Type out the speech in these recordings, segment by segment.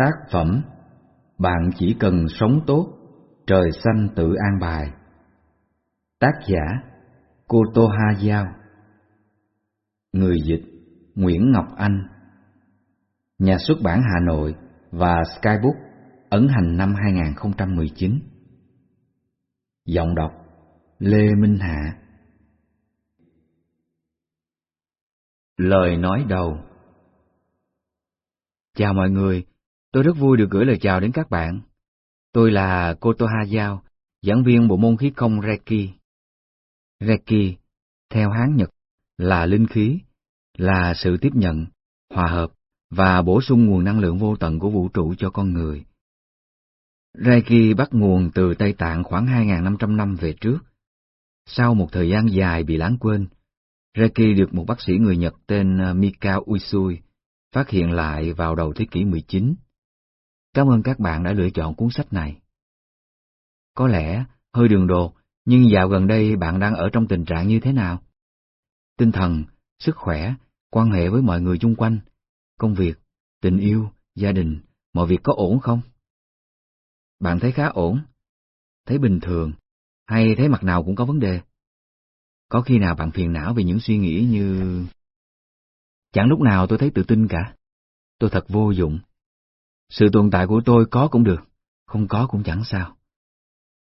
Tác phẩm Bạn chỉ cần sống tốt, trời xanh tự an bài. Tác giả Cô Tô Ha Giao Người dịch Nguyễn Ngọc Anh. Nhà xuất bản Hà Nội và Skybook ấn hành năm 2019 Giọng đọc Lê Minh Hạ. Lời nói đầu. Chào mọi người, tôi rất vui được gửi lời chào đến các bạn. Tôi là Kotoha Giao, giảng viên bộ môn khí công Reiki. Reiki, theo Hán Nhật, là linh khí, là sự tiếp nhận, hòa hợp và bổ sung nguồn năng lượng vô tận của vũ trụ cho con người. Reiki bắt nguồn từ Tây Tạng khoảng 2.500 năm về trước. Sau một thời gian dài bị lãng quên, Reiki được một bác sĩ người Nhật tên ờ, Mikao Usui phát hiện lại vào đầu thế kỷ 19. Cảm ơn các bạn đã lựa chọn cuốn sách này. Có lẽ hơi đường đột, nhưng dạo gần đây bạn đang ở trong tình trạng như thế nào? Tinh thần, sức khỏe, quan hệ với mọi người chung quanh, công việc, tình yêu, gia đình, mọi việc có ổn không? Bạn thấy khá ổn, thấy bình thường, hay thấy mặt nào cũng có vấn đề? Có khi nào bạn phiền não vì những suy nghĩ như Chẳng lúc nào tôi thấy tự tin cả. Tôi thật vô dụng. Sự tồn tại của tôi có cũng được, không có cũng chẳng sao.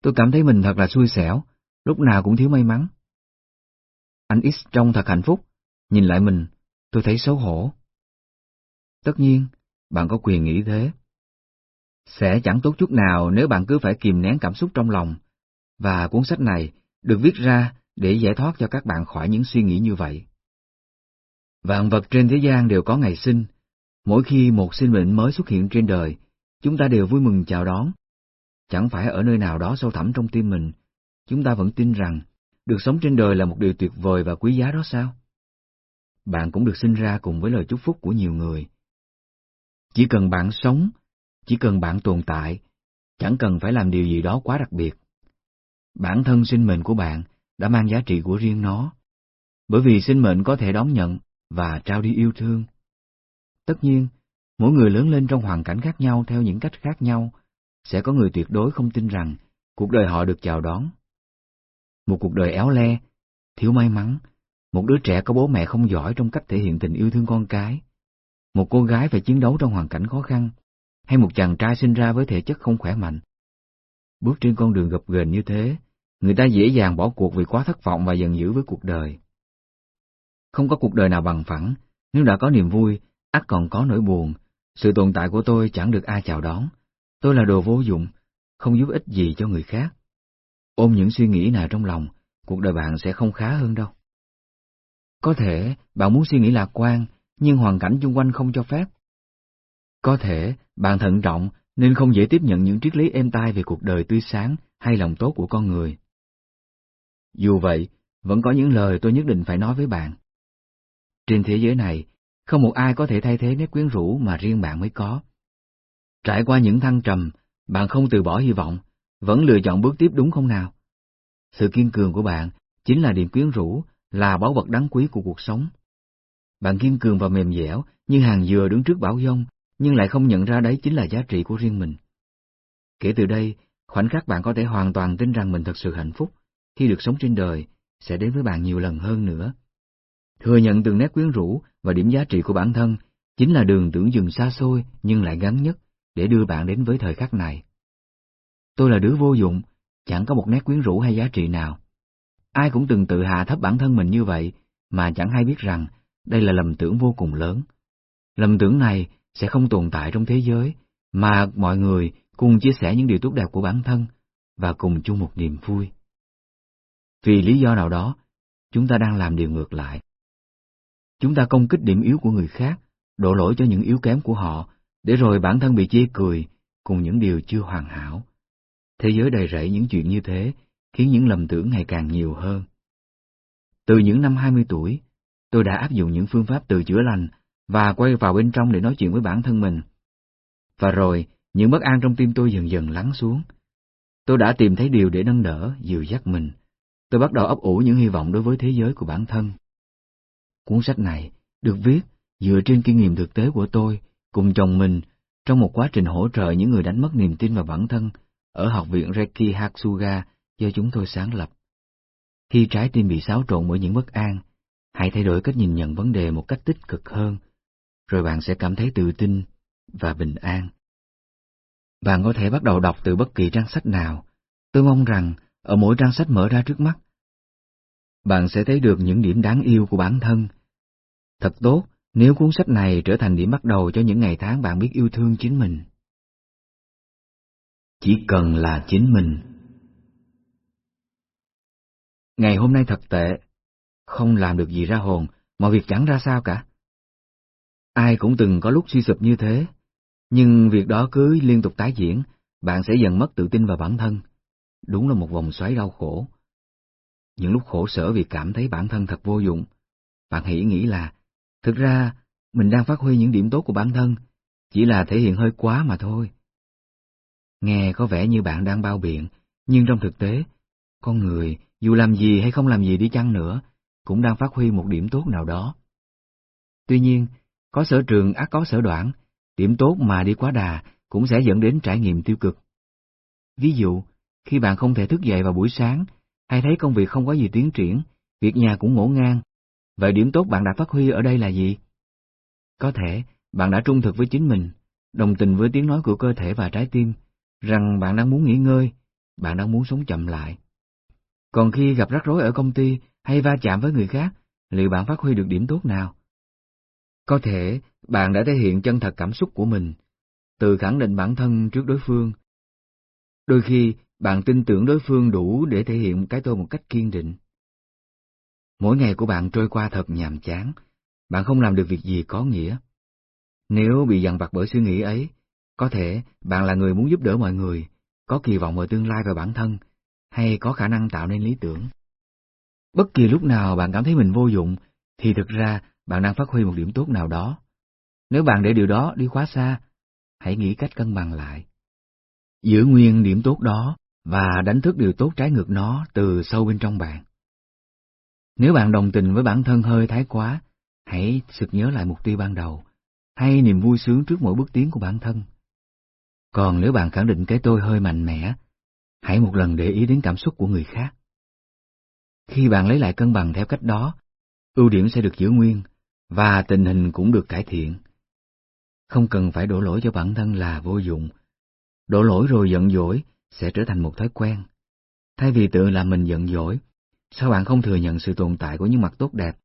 Tôi cảm thấy mình thật là xui xẻo, lúc nào cũng thiếu may mắn. Anh X trông thật hạnh phúc, nhìn lại mình, tôi thấy xấu hổ. Tất nhiên, bạn có quyền nghĩ thế. Sẽ chẳng tốt chút nào nếu bạn cứ phải kìm nén cảm xúc trong lòng, và cuốn sách này được viết ra để giải thoát cho các bạn khỏi những suy nghĩ như vậy. Vạn vật trên thế gian đều có ngày sinh. Mỗi khi một sinh mệnh mới xuất hiện trên đời, chúng ta đều vui mừng chào đón. Chẳng phải ở nơi nào đó sâu thẳm trong tim mình, chúng ta vẫn tin rằng được sống trên đời là một điều tuyệt vời và quý giá đó sao? Bạn cũng được sinh ra cùng với lời chúc phúc của nhiều người. Chỉ cần bạn sống, chỉ cần bạn tồn tại, chẳng cần phải làm điều gì đó quá đặc biệt. Bản thân sinh mệnh của bạn đã mang giá trị của riêng nó, bởi vì sinh mệnh có thể đón nhận và trao đi yêu thương. Tất nhiên, mỗi người lớn lên trong hoàn cảnh khác nhau theo những cách khác nhau, sẽ có người tuyệt đối không tin rằng cuộc đời họ được chào đón. Một cuộc đời éo le, thiếu may mắn, một đứa trẻ có bố mẹ không giỏi trong cách thể hiện tình yêu thương con cái, một cô gái phải chiến đấu trong hoàn cảnh khó khăn, hay một chàng trai sinh ra với thể chất không khỏe mạnh. Bước trên con đường gập ghềnh như thế, người ta dễ dàng bỏ cuộc vì quá thất vọng và giận dữ với cuộc đời. Không có cuộc đời nào bằng phẳng, nếu đã có niềm vui, ắt còn có nỗi buồn. Sự tồn tại của tôi chẳng được ai chào đón. Tôi là đồ vô dụng, không giúp ích gì cho người khác. Ôm những suy nghĩ này trong lòng, cuộc đời bạn sẽ không khá hơn đâu. Có thể bạn muốn suy nghĩ lạc quan, nhưng hoàn cảnh xung quanh không cho phép. Có thể bạn thận trọng nên không dễ tiếp nhận những triết lý êm tai về cuộc đời tươi sáng hay lòng tốt của con người. Dù vậy, vẫn có những lời tôi nhất định phải nói với bạn. Trên thế giới này, không một ai có thể thay thế nét quyến rũ mà riêng bạn mới có. Trải qua những thăng trầm, bạn không từ bỏ hy vọng, vẫn lựa chọn bước tiếp đúng không nào? Sự kiên cường của bạn chính là điểm quyến rũ, là báu vật đáng quý của cuộc sống. Bạn kiên cường và mềm dẻo như hàng dừa đứng trước bão giông, nhưng lại không nhận ra đấy chính là giá trị của riêng mình. Kể từ đây, khoảnh khắc bạn có thể hoàn toàn tin rằng mình thật sự hạnh phúc khi được sống trên đời sẽ đến với bạn nhiều lần hơn nữa. Thừa nhận từng nét quyến rũ và điểm giá trị của bản thân chính là đường tưởng dừng xa xôi nhưng lại ngắn nhất để đưa bạn đến với thời khắc này. Tôi là đứa vô dụng, chẳng có một nét quyến rũ hay giá trị nào. Ai cũng từng tự hạ thấp bản thân mình như vậy mà chẳng hay biết rằng đây là lầm tưởng vô cùng lớn. Lầm tưởng này sẽ không tồn tại trong thế giới mà mọi người cùng chia sẻ những điều tốt đẹp của bản thân và cùng chung một niềm vui. Vì lý do nào đó, chúng ta đang làm điều ngược lại. Chúng ta công kích điểm yếu của người khác, đổ lỗi cho những yếu kém của họ, để rồi bản thân bị chê cười cùng những điều chưa hoàn hảo. Thế giới đầy rẫy những chuyện như thế, khiến những lầm tưởng ngày càng nhiều hơn. Từ những năm 20 tuổi, tôi đã áp dụng những phương pháp tự chữa lành và quay vào bên trong để nói chuyện với bản thân mình. Và rồi, những bất an trong tim tôi dần dần lắng xuống. Tôi đã tìm thấy điều để nâng đỡ, dìu dắt mình. Tôi bắt đầu ấp ủ những hy vọng đối với thế giới của bản thân. Cuốn sách này được viết dựa trên kinh nghiệm thực tế của tôi cùng chồng mình trong một quá trình hỗ trợ những người đánh mất niềm tin vào bản thân ở Học viện Reiki Hatsuga do chúng tôi sáng lập. Khi trái tim bị xáo trộn bởi những bất an, hãy thay đổi cách nhìn nhận vấn đề một cách tích cực hơn, rồi bạn sẽ cảm thấy tự tin và bình an. Bạn có thể bắt đầu đọc từ bất kỳ trang sách nào. Tôi mong rằng ở mỗi trang sách mở ra trước mắt, bạn sẽ thấy được những điểm đáng yêu của bản thân. Thật tốt nếu cuốn sách này trở thành điểm bắt đầu cho những ngày tháng bạn biết yêu thương chính mình. Chỉ cần là chính mình. Ngày hôm nay thật tệ, không làm được gì ra hồn, mọi việc chẳng ra sao cả. Ai cũng từng có lúc suy sụp như thế, nhưng việc đó cứ liên tục tái diễn, bạn sẽ dần mất tự tin vào bản thân. Đúng là một vòng xoáy đau khổ. Những lúc khổ sở vì cảm thấy bản thân thật vô dụng, bạn hãy nghĩ là, thực ra, mình đang phát huy những điểm tốt của bản thân, chỉ là thể hiện hơi quá mà thôi. Nghe có vẻ như bạn đang bao biện, nhưng trong thực tế, con người, dù làm gì hay không làm gì đi chăng nữa, cũng đang phát huy một điểm tốt nào đó. Tuy nhiên, có sở trường ác có sở đoạn, điểm tốt mà đi quá đà cũng sẽ dẫn đến trải nghiệm tiêu cực. Ví dụ, khi bạn không thể thức dậy vào buổi sáng, hay thấy công việc không có gì tiến triển, việc nhà cũng ngổ ngang, vậy điểm tốt bạn đã phát huy ở đây là gì? Có thể, bạn đã trung thực với chính mình, đồng tình với tiếng nói của cơ thể và trái tim, rằng bạn đang muốn nghỉ ngơi, bạn đang muốn sống chậm lại. Còn khi gặp rắc rối ở công ty hay va chạm với người khác, liệu bạn phát huy được điểm tốt nào? Có thể bạn đã thể hiện chân thật cảm xúc của mình, từ khẳng định bản thân trước đối phương. Đôi khi bạn tin tưởng đối phương đủ để thể hiện cái tôi một cách kiên định. Mỗi ngày của bạn trôi qua thật nhàm chán, bạn không làm được việc gì có nghĩa. Nếu bị dằn vặt bởi suy nghĩ ấy, có thể bạn là người muốn giúp đỡ mọi người, có kỳ vọng ở tương lai và bản thân, hay có khả năng tạo nên lý tưởng. Bất kỳ lúc nào bạn cảm thấy mình vô dụng, thì thực ra bạn đang phát huy một điểm tốt nào đó. Nếu bạn để điều đó đi quá xa, hãy nghĩ cách cân bằng lại. Giữ nguyên điểm tốt đó và đánh thức điều tốt trái ngược nó từ sâu bên trong bạn. Nếu bạn đồng tình với bản thân hơi thái quá, hãy sực nhớ lại mục tiêu ban đầu, hay niềm vui sướng trước mỗi bước tiến của bản thân. Còn nếu bạn khẳng định cái tôi hơi mạnh mẽ, hãy một lần để ý đến cảm xúc của người khác. Khi bạn lấy lại cân bằng theo cách đó, ưu điểm sẽ được giữ nguyên, và tình hình cũng được cải thiện. Không cần phải đổ lỗi cho bản thân là vô dụng. Đổ lỗi rồi giận dỗi sẽ trở thành một thói quen. Thay vì tự làm mình giận dỗi, sao bạn không thừa nhận sự tồn tại của những mặt tốt đẹp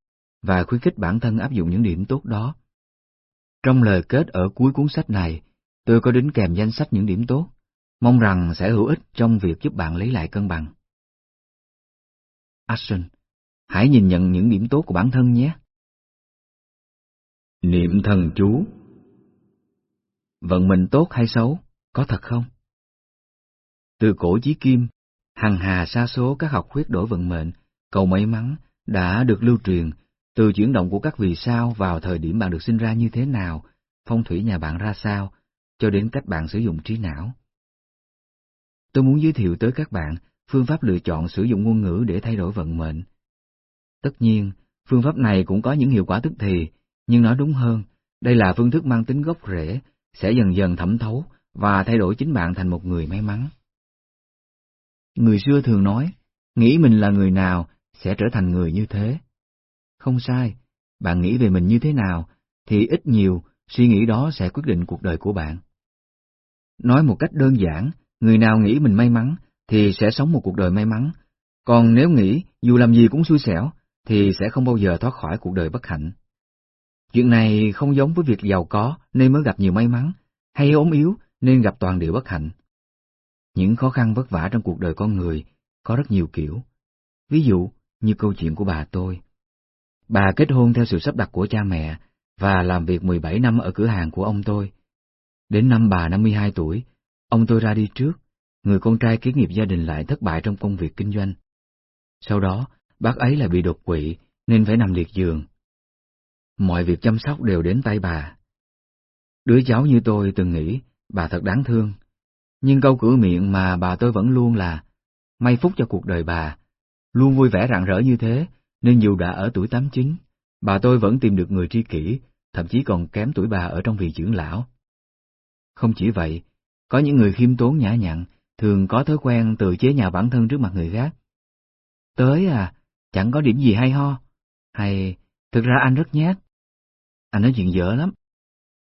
và khuyến khích bản thân áp dụng những điểm tốt đó? Trong lời kết ở cuối cuốn sách này, tôi có đính kèm danh sách những điểm tốt, mong rằng sẽ hữu ích trong việc giúp bạn lấy lại cân bằng. Action Hãy nhìn nhận những điểm tốt của bản thân nhé. Niệm thần chú Vận mệnh tốt hay xấu, có thật không? Từ cổ chí kim, hằng hà sa số các học thuyết đổi vận mệnh, cầu may mắn đã được lưu truyền từ chuyển động của các vì sao vào thời điểm bạn được sinh ra như thế nào, phong thủy nhà bạn ra sao, cho đến cách bạn sử dụng trí não. Tôi muốn giới thiệu tới các bạn phương pháp lựa chọn sử dụng ngôn ngữ để thay đổi vận mệnh. Tất nhiên, phương pháp này cũng có những hiệu quả tức thì, nhưng nói đúng hơn, đây là phương thức mang tính gốc rễ, sẽ dần dần thẩm thấu và thay đổi chính bạn thành một người may mắn. Người xưa thường nói, nghĩ mình là người nào sẽ trở thành người như thế. Không sai, bạn nghĩ về mình như thế nào, thì ít nhiều suy nghĩ đó sẽ quyết định cuộc đời của bạn. Nói một cách đơn giản, người nào nghĩ mình may mắn thì sẽ sống một cuộc đời may mắn, còn nếu nghĩ dù làm gì cũng xui xẻo thì sẽ không bao giờ thoát khỏi cuộc đời bất hạnh. Chuyện này không giống với việc giàu có nên mới gặp nhiều may mắn, hay ốm yếu nên gặp toàn điều bất hạnh. Những khó khăn vất vả trong cuộc đời con người có rất nhiều kiểu. Ví dụ như câu chuyện của bà tôi. Bà kết hôn theo sự sắp đặt của cha mẹ và làm việc 17 năm ở cửa hàng của ông tôi. Đến năm bà 52 tuổi, ông tôi ra đi trước, người con trai kế nghiệp gia đình lại thất bại trong công việc kinh doanh. Sau đó, bác ấy lại bị đột quỵ nên phải nằm liệt giường. Mọi việc chăm sóc đều đến tay bà. Đứa cháu như tôi từng nghĩ bà thật đáng thương, nhưng câu cửa miệng mà bà tôi vẫn luôn là may phúc cho cuộc đời bà, luôn vui vẻ rạng rỡ như thế, nên dù đã ở tuổi 89, bà tôi vẫn tìm được người tri kỷ, thậm chí còn kém tuổi bà ở trong vị trưởng lão. Không chỉ vậy, có những người khiêm tốn nhã nhặn, thường có thói quen tự chế nhà bản thân trước mặt người khác. Tới à, chẳng có điểm gì hay ho, hay thực ra anh rất nhát. Anh nói chuyện dở lắm.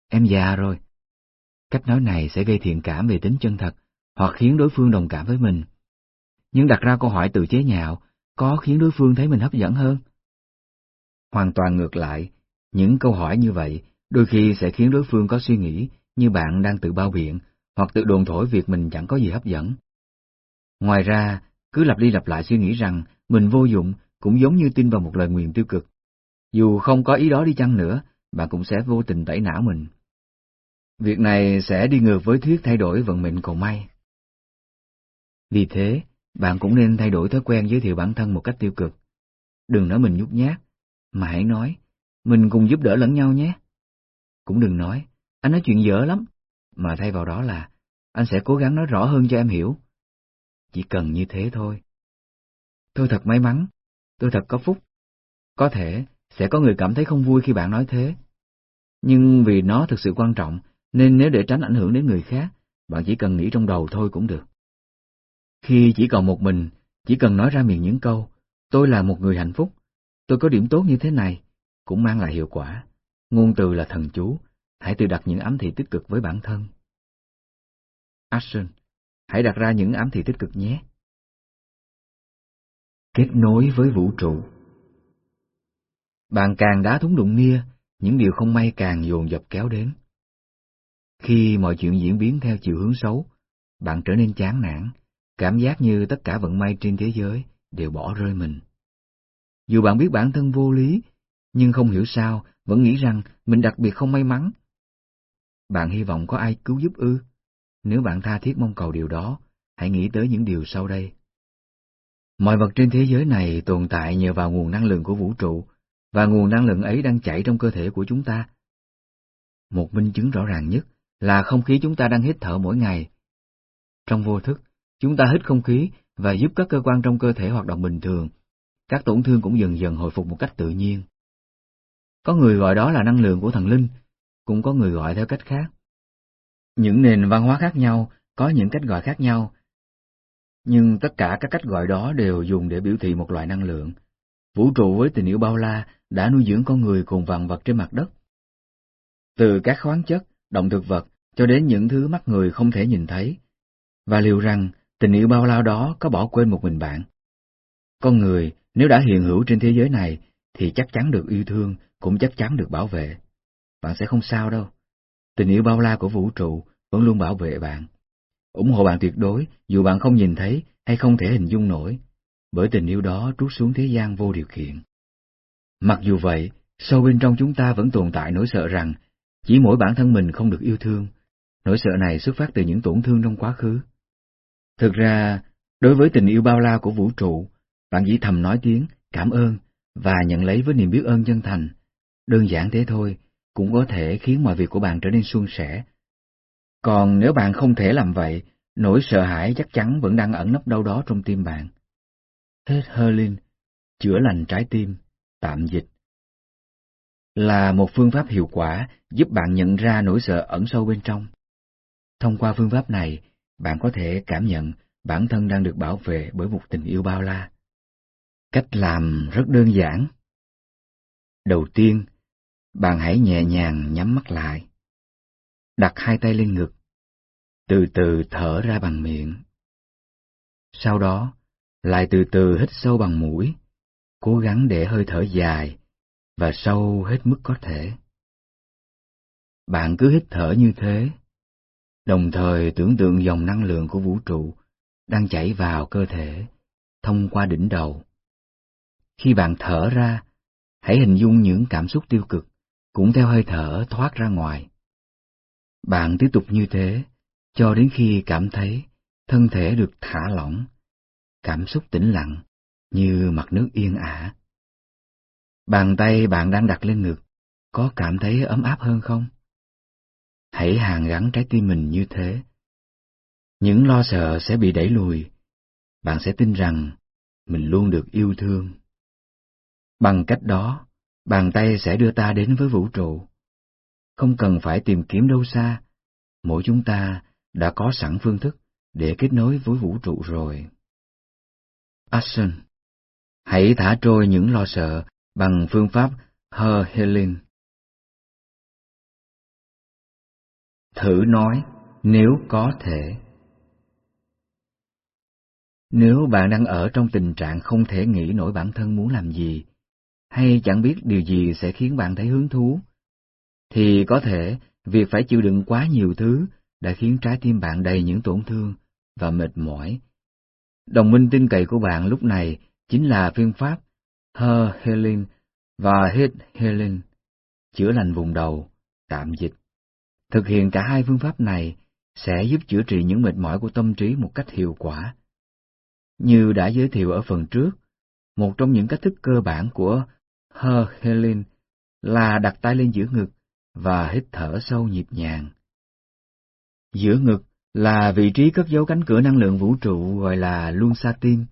Em già rồi. Cách nói này sẽ gây thiện cảm về tính chân thật, hoặc khiến đối phương đồng cảm với mình. Nhưng đặt ra câu hỏi tự chế nhạo có khiến đối phương thấy mình hấp dẫn hơn? Hoàn toàn ngược lại, những câu hỏi như vậy đôi khi sẽ khiến đối phương có suy nghĩ như bạn đang tự bao biện hoặc tự đồn thổi việc mình chẳng có gì hấp dẫn. Ngoài ra, cứ lặp đi lặp lại suy nghĩ rằng mình vô dụng cũng giống như tin vào một lời nguyền tiêu cực. Dù không có ý đó đi chăng nữa, bạn cũng sẽ vô tình tẩy não mình. Việc này sẽ đi ngược với thuyết thay đổi vận mệnh cầu may. Vì thế, bạn cũng nên thay đổi thói quen giới thiệu bản thân một cách tiêu cực. Đừng nói mình nhút nhát, mà hãy nói, mình cùng giúp đỡ lẫn nhau nhé. Cũng đừng nói, anh nói chuyện dở lắm, mà thay vào đó là, anh sẽ cố gắng nói rõ hơn cho em hiểu. Chỉ cần như thế thôi. Tôi thật may mắn, tôi thật có phúc. Có thể, sẽ có người cảm thấy không vui khi bạn nói thế. Nhưng vì nó thực sự quan trọng, nên nếu để tránh ảnh hưởng đến người khác, bạn chỉ cần nghĩ trong đầu thôi cũng được. Khi chỉ còn một mình, chỉ cần nói ra miệng những câu, tôi là một người hạnh phúc, tôi có điểm tốt như thế này, cũng mang lại hiệu quả. Ngôn từ là thần chú, hãy tự đặt những ám thị tích cực với bản thân. Action, hãy đặt ra những ám thị tích cực nhé. Kết nối với vũ trụ Bạn càng đá thúng đụng nia, những điều không may càng dồn dập kéo đến. Khi mọi chuyện diễn biến theo chiều hướng xấu, bạn trở nên chán nản, cảm giác như tất cả vận may trên thế giới đều bỏ rơi mình. Dù bạn biết bản thân vô lý, nhưng không hiểu sao vẫn nghĩ rằng mình đặc biệt không may mắn. Bạn hy vọng có ai cứu giúp ư? Nếu bạn tha thiết mong cầu điều đó, hãy nghĩ tới những điều sau đây. Mọi vật trên thế giới này tồn tại nhờ vào nguồn năng lượng của vũ trụ, và nguồn năng lượng ấy đang chảy trong cơ thể của chúng ta. Một minh chứng rõ ràng nhất là không khí chúng ta đang hít thở mỗi ngày. Trong vô thức, chúng ta hít không khí và giúp các cơ quan trong cơ thể hoạt động bình thường. Các tổn thương cũng dần dần hồi phục một cách tự nhiên. Có người gọi đó là năng lượng của thần linh, cũng có người gọi theo cách khác. Những nền văn hóa khác nhau có những cách gọi khác nhau, nhưng tất cả các cách gọi đó đều dùng để biểu thị một loại năng lượng. Vũ trụ với tình yêu bao la đã nuôi dưỡng con người cùng vạn vật trên mặt đất. Từ các khoáng chất, động thực vật cho đến những thứ mắt người không thể nhìn thấy, và liệu rằng tình yêu bao la đó có bỏ quên một mình bạn. Con người nếu đã hiện hữu trên thế giới này thì chắc chắn được yêu thương, cũng chắc chắn được bảo vệ. Bạn sẽ không sao đâu. Tình yêu bao la của vũ trụ vẫn luôn bảo vệ bạn. ủng hộ bạn tuyệt đối dù bạn không nhìn thấy hay không thể hình dung nổi, bởi tình yêu đó trút xuống thế gian vô điều kiện. Mặc dù vậy, sâu bên trong chúng ta vẫn tồn tại nỗi sợ rằng chỉ mỗi bản thân mình không được yêu thương. Nỗi sợ này xuất phát từ những tổn thương trong quá khứ. Thực ra, đối với tình yêu bao la của vũ trụ, bạn chỉ thầm nói tiếng cảm ơn và nhận lấy với niềm biết ơn chân thành. Đơn giản thế thôi, cũng có thể khiến mọi việc của bạn trở nên suôn sẻ. Còn nếu bạn không thể làm vậy, nỗi sợ hãi chắc chắn vẫn đang ẩn nấp đâu đó trong tim bạn. Hết Herlin, chữa lành trái tim, tạm dịch. Là một phương pháp hiệu quả giúp bạn nhận ra nỗi sợ ẩn sâu bên trong. Thông qua phương pháp này, bạn có thể cảm nhận bản thân đang được bảo vệ bởi một tình yêu bao la. Cách làm rất đơn giản. Đầu tiên, bạn hãy nhẹ nhàng nhắm mắt lại. Đặt hai tay lên ngực. Từ từ thở ra bằng miệng. Sau đó, lại từ từ hít sâu bằng mũi, cố gắng để hơi thở dài và sâu hết mức có thể. Bạn cứ hít thở như thế, đồng thời tưởng tượng dòng năng lượng của vũ trụ đang chảy vào cơ thể, thông qua đỉnh đầu. Khi bạn thở ra, hãy hình dung những cảm xúc tiêu cực cũng theo hơi thở thoát ra ngoài. Bạn tiếp tục như thế cho đến khi cảm thấy thân thể được thả lỏng, cảm xúc tĩnh lặng như mặt nước yên ả. Bàn tay bạn đang đặt lên ngực, có cảm thấy ấm áp hơn không? Hãy hàn gắn trái tim mình như thế. Những lo sợ sẽ bị đẩy lùi. Bạn sẽ tin rằng mình luôn được yêu thương. Bằng cách đó, bàn tay sẽ đưa ta đến với vũ trụ. Không cần phải tìm kiếm đâu xa, mỗi chúng ta đã có sẵn phương thức để kết nối với vũ trụ rồi. Action Hãy thả trôi những lo sợ bằng phương pháp Her Healing. Thử nói nếu có thể. Nếu bạn đang ở trong tình trạng không thể nghĩ nổi bản thân muốn làm gì, hay chẳng biết điều gì sẽ khiến bạn thấy hứng thú, thì có thể việc phải chịu đựng quá nhiều thứ đã khiến trái tim bạn đầy những tổn thương và mệt mỏi. Đồng minh tin cậy của bạn lúc này chính là phương pháp Her Healing và Hit Healing, chữa lành vùng đầu, tạm dịch. Thực hiện cả hai phương pháp này sẽ giúp chữa trị những mệt mỏi của tâm trí một cách hiệu quả. Như đã giới thiệu ở phần trước, một trong những cách thức cơ bản của Her Healing là đặt tay lên giữa ngực và hít thở sâu nhịp nhàng. Giữa ngực là vị trí cất giấu cánh cửa năng lượng vũ trụ gọi là luân xa tim.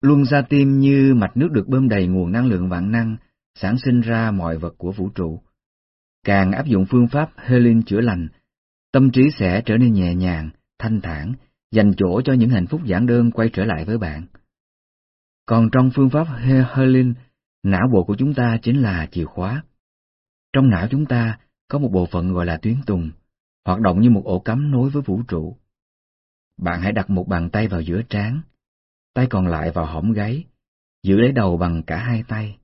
Luân xa tim như mạch nước được bơm đầy nguồn năng lượng vạn năng, sản sinh ra mọi vật của vũ trụ. Càng áp dụng phương pháp Healing chữa lành, tâm trí sẽ trở nên nhẹ nhàng, thanh thản, dành chỗ cho những hạnh phúc giản đơn quay trở lại với bạn. Còn trong phương pháp Healing, não bộ của chúng ta chính là chìa khóa. Trong não chúng ta có một bộ phận gọi là tuyến tùng, hoạt động như một ổ cắm nối với vũ trụ. Bạn hãy đặt một bàn tay vào giữa trán, tay còn lại vào hõm gáy, giữ lấy đầu bằng cả hai tay.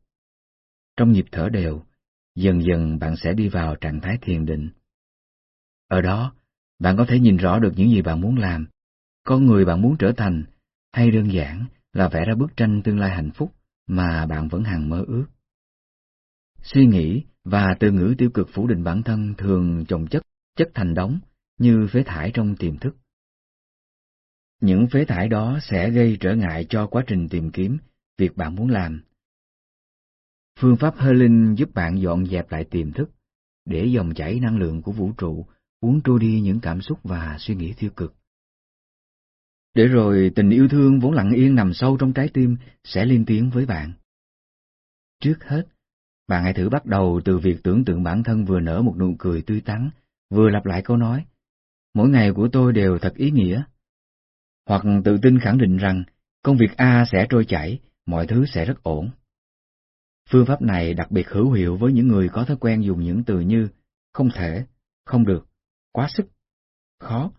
Trong nhịp thở đều, dần dần bạn sẽ đi vào trạng thái thiền định. Ở đó, bạn có thể nhìn rõ được những gì bạn muốn làm, con người bạn muốn trở thành, hay đơn giản là vẽ ra bức tranh tương lai hạnh phúc mà bạn vẫn hằng mơ ước. Suy nghĩ và từ ngữ tiêu cực phủ định bản thân thường chồng chất, chất thành đống như phế thải trong tiềm thức. Những phế thải đó sẽ gây trở ngại cho quá trình tìm kiếm việc bạn muốn làm. Phương pháp Healing giúp bạn dọn dẹp lại tiềm thức, để dòng chảy năng lượng của vũ trụ cuốn trôi đi những cảm xúc và suy nghĩ tiêu cực. Để rồi tình yêu thương vốn lặng yên nằm sâu trong trái tim sẽ liên tiếng với bạn. Trước hết, bạn hãy thử bắt đầu từ việc tưởng tượng bản thân vừa nở một nụ cười tươi tắn, vừa lặp lại câu nói, mỗi ngày của tôi đều thật ý nghĩa. Hoặc tự tin khẳng định rằng công việc A sẽ trôi chảy, mọi thứ sẽ rất ổn. Phương pháp này đặc biệt hữu hiệu với những người có thói quen dùng những từ như không thể, không được, quá sức, khó.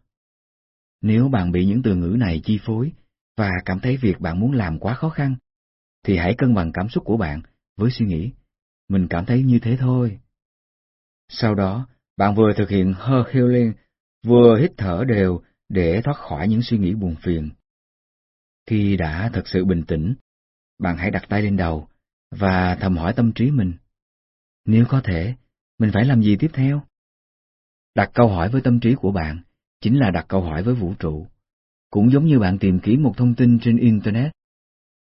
Nếu bạn bị những từ ngữ này chi phối và cảm thấy việc bạn muốn làm quá khó khăn, thì hãy cân bằng cảm xúc của bạn với suy nghĩ mình cảm thấy như thế thôi. Sau đó, bạn vừa thực hiện Her Healing, vừa hít thở đều để thoát khỏi những suy nghĩ buồn phiền. Khi đã thật sự bình tĩnh, bạn hãy đặt tay lên đầu và thầm hỏi tâm trí mình. Nếu có thể, mình phải làm gì tiếp theo? Đặt câu hỏi với tâm trí của bạn chính là đặt câu hỏi với vũ trụ. Cũng giống như bạn tìm kiếm một thông tin trên Internet.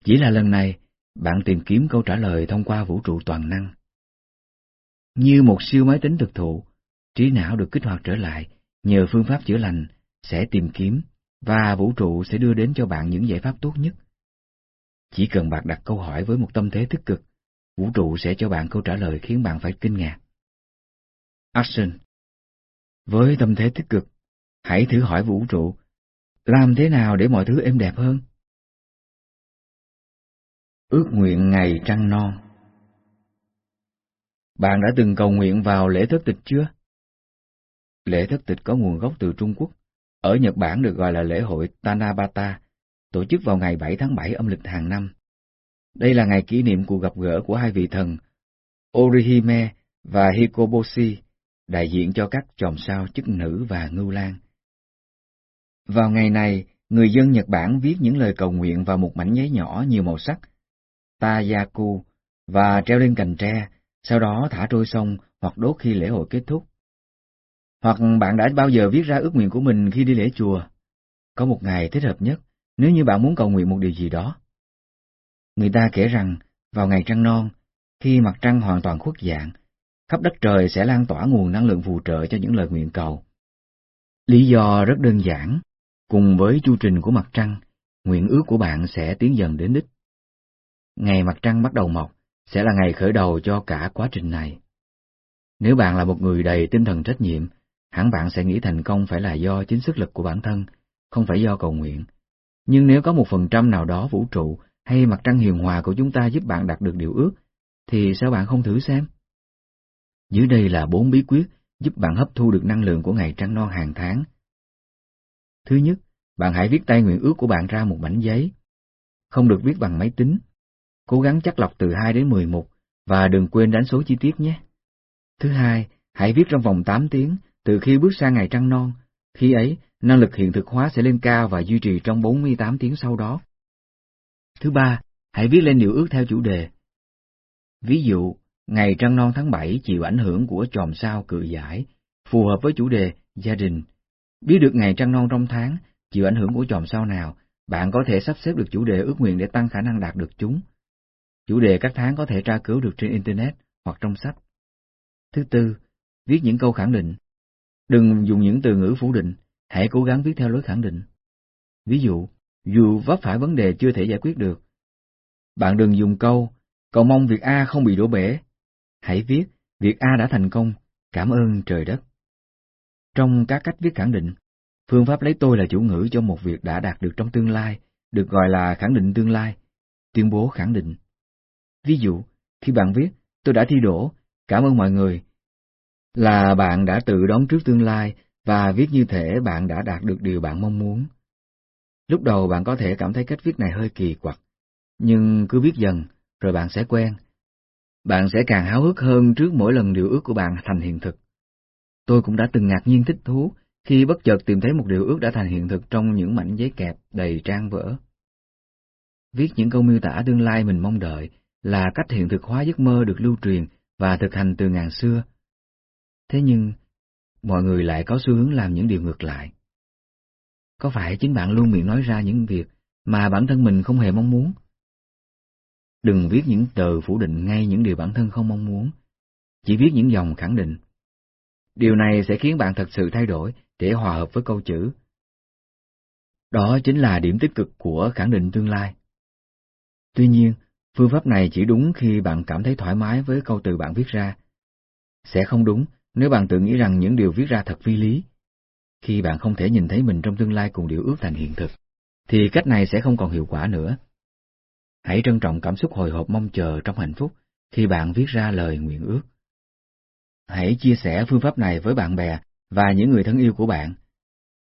Chỉ là lần này, bạn tìm kiếm câu trả lời thông qua vũ trụ toàn năng. Như một siêu máy tính thực thụ, trí não được kích hoạt trở lại nhờ phương pháp chữa lành sẽ tìm kiếm và vũ trụ sẽ đưa đến cho bạn những giải pháp tốt nhất. Chỉ cần bạn đặt câu hỏi với một tâm thế tích cực, vũ trụ sẽ cho bạn câu trả lời khiến bạn phải kinh ngạc. Action Với tâm thế tích cực, hãy thử hỏi vũ trụ, làm thế nào để mọi thứ êm đẹp hơn? Ước nguyện ngày trăng non Bạn đã từng cầu nguyện vào lễ thất tịch chưa? Lễ thất tịch có nguồn gốc từ Trung Quốc, ở Nhật Bản được gọi là lễ hội Tanabata, tổ chức vào ngày 7 tháng 7 âm lịch hàng năm. Đây là ngày kỷ niệm cuộc gặp gỡ của hai vị thần Orihime và Hikoboshi, đại diện cho các chòm sao chức nữ và ngưu lang. Vào ngày này, người dân Nhật Bản viết những lời cầu nguyện vào một mảnh giấy nhỏ nhiều màu sắc Tayaku và treo lên cành tre, sau đó thả trôi sông hoặc đốt khi lễ hội kết thúc. Hoặc bạn đã bao giờ viết ra ước nguyện của mình khi đi lễ chùa? Có một ngày thích hợp nhất nếu như bạn muốn cầu nguyện một điều gì đó. Người ta kể rằng, vào ngày trăng non, khi mặt trăng hoàn toàn khuất dạng, khắp đất trời sẽ lan tỏa nguồn năng lượng phù trợ cho những lời nguyện cầu. Lý do rất đơn giản, cùng với chu trình của mặt trăng, nguyện ước của bạn sẽ tiến dần đến đích. Ngày mặt trăng bắt đầu mọc sẽ là ngày khởi đầu cho cả quá trình này. Nếu bạn là một người đầy tinh thần trách nhiệm hẳn bạn sẽ nghĩ thành công phải là do chính sức lực của bản thân, không phải do cầu nguyện. Nhưng nếu có một phần trăm nào đó vũ trụ hay mặt trăng hiền hòa của chúng ta giúp bạn đạt được điều ước, thì sao bạn không thử xem? Dưới đây là bốn bí quyết giúp bạn hấp thu được năng lượng của ngày trăng non hàng tháng. Thứ nhất, bạn hãy viết tay nguyện ước của bạn ra một mảnh giấy. Không được viết bằng máy tính. Cố gắng chắc lọc từ 2 đến 10 mục và đừng quên đánh số chi tiết nhé. Thứ hai, hãy viết trong vòng 8 tiếng từ khi bước sang ngày trăng non. Khi ấy, năng lực hiện thực hóa sẽ lên cao và duy trì trong 48 tiếng sau đó. Thứ ba, hãy viết lên điều ước theo chủ đề. Ví dụ, ngày trăng non tháng 7 chịu ảnh hưởng của chòm sao cự giải, phù hợp với chủ đề gia đình. Biết được ngày trăng non trong tháng chịu ảnh hưởng của chòm sao nào, bạn có thể sắp xếp được chủ đề ước nguyện để tăng khả năng đạt được chúng. Chủ đề các tháng có thể tra cứu được trên Internet hoặc trong sách. Thứ tư, viết những câu khẳng định. Đừng dùng những từ ngữ phủ định, hãy cố gắng viết theo lối khẳng định. Ví dụ, dù vấp phải vấn đề chưa thể giải quyết được, bạn đừng dùng câu, cầu mong việc A không bị đổ bể. Hãy viết, việc A đã thành công, cảm ơn trời đất. Trong các cách viết khẳng định, phương pháp lấy tôi là chủ ngữ cho một việc đã đạt được trong tương lai, được gọi là khẳng định tương lai, tuyên bố khẳng định. Ví dụ, khi bạn viết, tôi đã thi đỗ, cảm ơn mọi người, là bạn đã tự đón trước tương lai và viết như thể bạn đã đạt được điều bạn mong muốn. Lúc đầu bạn có thể cảm thấy cách viết này hơi kỳ quặc, nhưng cứ viết dần, rồi bạn sẽ quen. Bạn sẽ càng háo hức hơn trước mỗi lần điều ước của bạn thành hiện thực. Tôi cũng đã từng ngạc nhiên thích thú khi bất chợt tìm thấy một điều ước đã thành hiện thực trong những mảnh giấy kẹp đầy trang vỡ. Viết những câu miêu tả tương lai mình mong đợi là cách hiện thực hóa giấc mơ được lưu truyền và thực hành từ ngàn xưa. Thế nhưng, mọi người lại có xu hướng làm những điều ngược lại. Có phải chính bạn luôn miệng nói ra những việc mà bản thân mình không hề mong muốn? Đừng viết những tờ phủ định ngay những điều bản thân không mong muốn, chỉ viết những dòng khẳng định. Điều này sẽ khiến bạn thật sự thay đổi để hòa hợp với câu chữ. Đó chính là điểm tích cực của khẳng định tương lai. Tuy nhiên, phương pháp này chỉ đúng khi bạn cảm thấy thoải mái với câu từ bạn viết ra. Sẽ không đúng nếu bạn tự nghĩ rằng những điều viết ra thật phi lý. Khi bạn không thể nhìn thấy mình trong tương lai cùng điều ước thành hiện thực, thì cách này sẽ không còn hiệu quả nữa. Hãy trân trọng cảm xúc hồi hộp mong chờ trong hạnh phúc khi bạn viết ra lời nguyện ước. Hãy chia sẻ phương pháp này với bạn bè và những người thân yêu của bạn.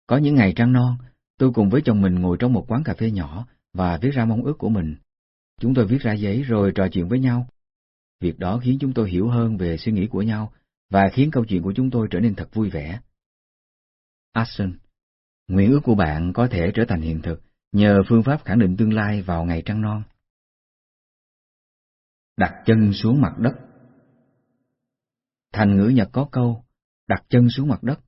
Có những ngày trăng non, tôi cùng với chồng mình ngồi trong một quán cà phê nhỏ và viết ra mong ước của mình. Chúng tôi viết ra giấy rồi trò chuyện với nhau. Việc đó khiến chúng tôi hiểu hơn về suy nghĩ của nhau và khiến câu chuyện của chúng tôi trở nên thật vui vẻ. Ashton, Nguyện ước của bạn có thể trở thành hiện thực nhờ phương pháp khẳng định tương lai vào ngày trăng non. Đặt chân xuống mặt đất Thành ngữ Nhật có câu, đặt chân xuống mặt đất.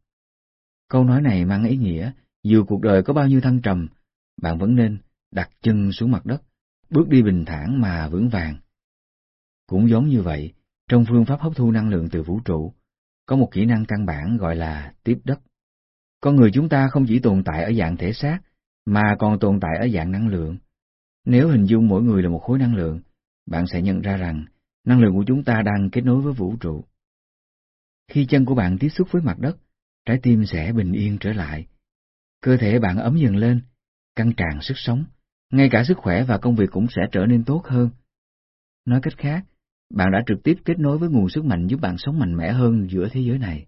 Câu nói này mang ý nghĩa, dù cuộc đời có bao nhiêu thăng trầm, bạn vẫn nên đặt chân xuống mặt đất, bước đi bình thản mà vững vàng. Cũng giống như vậy, trong phương pháp hấp thu năng lượng từ vũ trụ, có một kỹ năng căn bản gọi là tiếp đất. Con người chúng ta không chỉ tồn tại ở dạng thể xác, mà còn tồn tại ở dạng năng lượng. Nếu hình dung mỗi người là một khối năng lượng, bạn sẽ nhận ra rằng năng lượng của chúng ta đang kết nối với vũ trụ. Khi chân của bạn tiếp xúc với mặt đất, trái tim sẽ bình yên trở lại. Cơ thể bạn ấm dần lên, căng tràn sức sống, ngay cả sức khỏe và công việc cũng sẽ trở nên tốt hơn. Nói cách khác, bạn đã trực tiếp kết nối với nguồn sức mạnh giúp bạn sống mạnh mẽ hơn giữa thế giới này.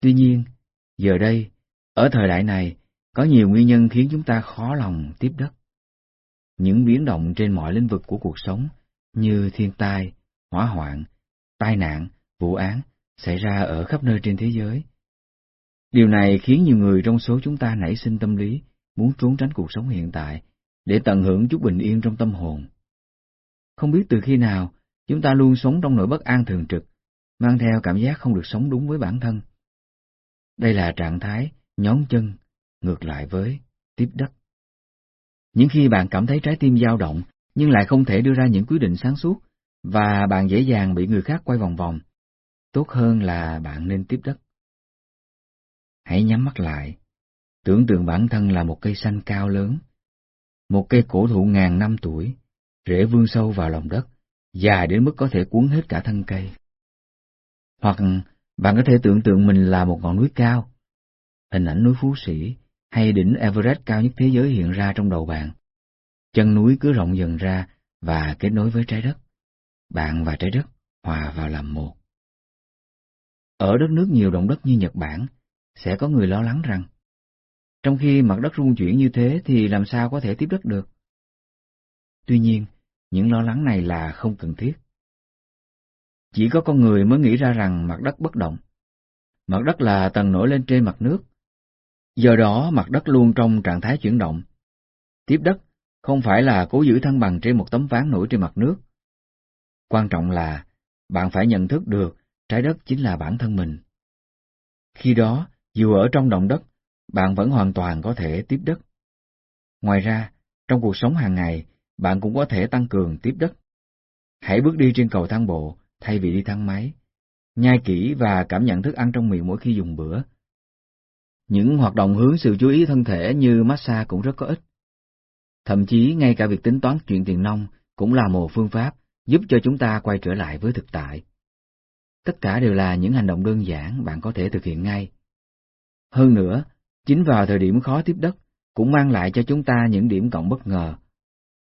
Tuy nhiên, giờ đây, ở thời đại này, có nhiều nguyên nhân khiến chúng ta khó lòng tiếp đất. Những biến động trên mọi lĩnh vực của cuộc sống như thiên tai, hỏa hoạn, tai nạn, vụ án xảy ra ở khắp nơi trên thế giới. Điều này khiến nhiều người trong số chúng ta nảy sinh tâm lý muốn trốn tránh cuộc sống hiện tại để tận hưởng chút bình yên trong tâm hồn. Không biết từ khi nào, chúng ta luôn sống trong nỗi bất an thường trực, mang theo cảm giác không được sống đúng với bản thân. Đây là trạng thái nhón chân, ngược lại với tiếp đất. Những khi bạn cảm thấy trái tim dao động, nhưng lại không thể đưa ra những quyết định sáng suốt, và bạn dễ dàng bị người khác quay vòng vòng, tốt hơn là bạn nên tiếp đất. Hãy nhắm mắt lại, tưởng tượng bản thân là một cây xanh cao lớn, một cây cổ thụ ngàn năm tuổi, rễ vươn sâu vào lòng đất, dài đến mức có thể cuốn hết cả thân cây. Hoặc Bạn có thể tưởng tượng mình là một ngọn núi cao. Hình ảnh núi Phú Sĩ hay đỉnh Everest cao nhất thế giới hiện ra trong đầu bạn. Chân núi cứ rộng dần ra và kết nối với trái đất. Bạn và trái đất hòa vào làm một. Ở đất nước nhiều động đất như Nhật Bản, sẽ có người lo lắng rằng, trong khi mặt đất rung chuyển như thế thì làm sao có thể tiếp đất được? Tuy nhiên, những lo lắng này là không cần thiết. Chỉ có con người mới nghĩ ra rằng mặt đất bất động. Mặt đất là tầng nổi lên trên mặt nước. Do đó mặt đất luôn trong trạng thái chuyển động. Tiếp đất không phải là cố giữ thăng bằng trên một tấm ván nổi trên mặt nước. Quan trọng là bạn phải nhận thức được trái đất chính là bản thân mình. Khi đó, dù ở trong động đất, bạn vẫn hoàn toàn có thể tiếp đất. Ngoài ra, trong cuộc sống hàng ngày, bạn cũng có thể tăng cường tiếp đất. Hãy bước đi trên cầu thang bộ thay vì đi thang máy. Nhai kỹ và cảm nhận thức ăn trong miệng mỗi khi dùng bữa. Những hoạt động hướng sự chú ý thân thể như massage cũng rất có ích. Thậm chí ngay cả việc tính toán chuyện tiền nông cũng là một phương pháp giúp cho chúng ta quay trở lại với thực tại. Tất cả đều là những hành động đơn giản bạn có thể thực hiện ngay. Hơn nữa, chính vào thời điểm khó tiếp đất cũng mang lại cho chúng ta những điểm cộng bất ngờ.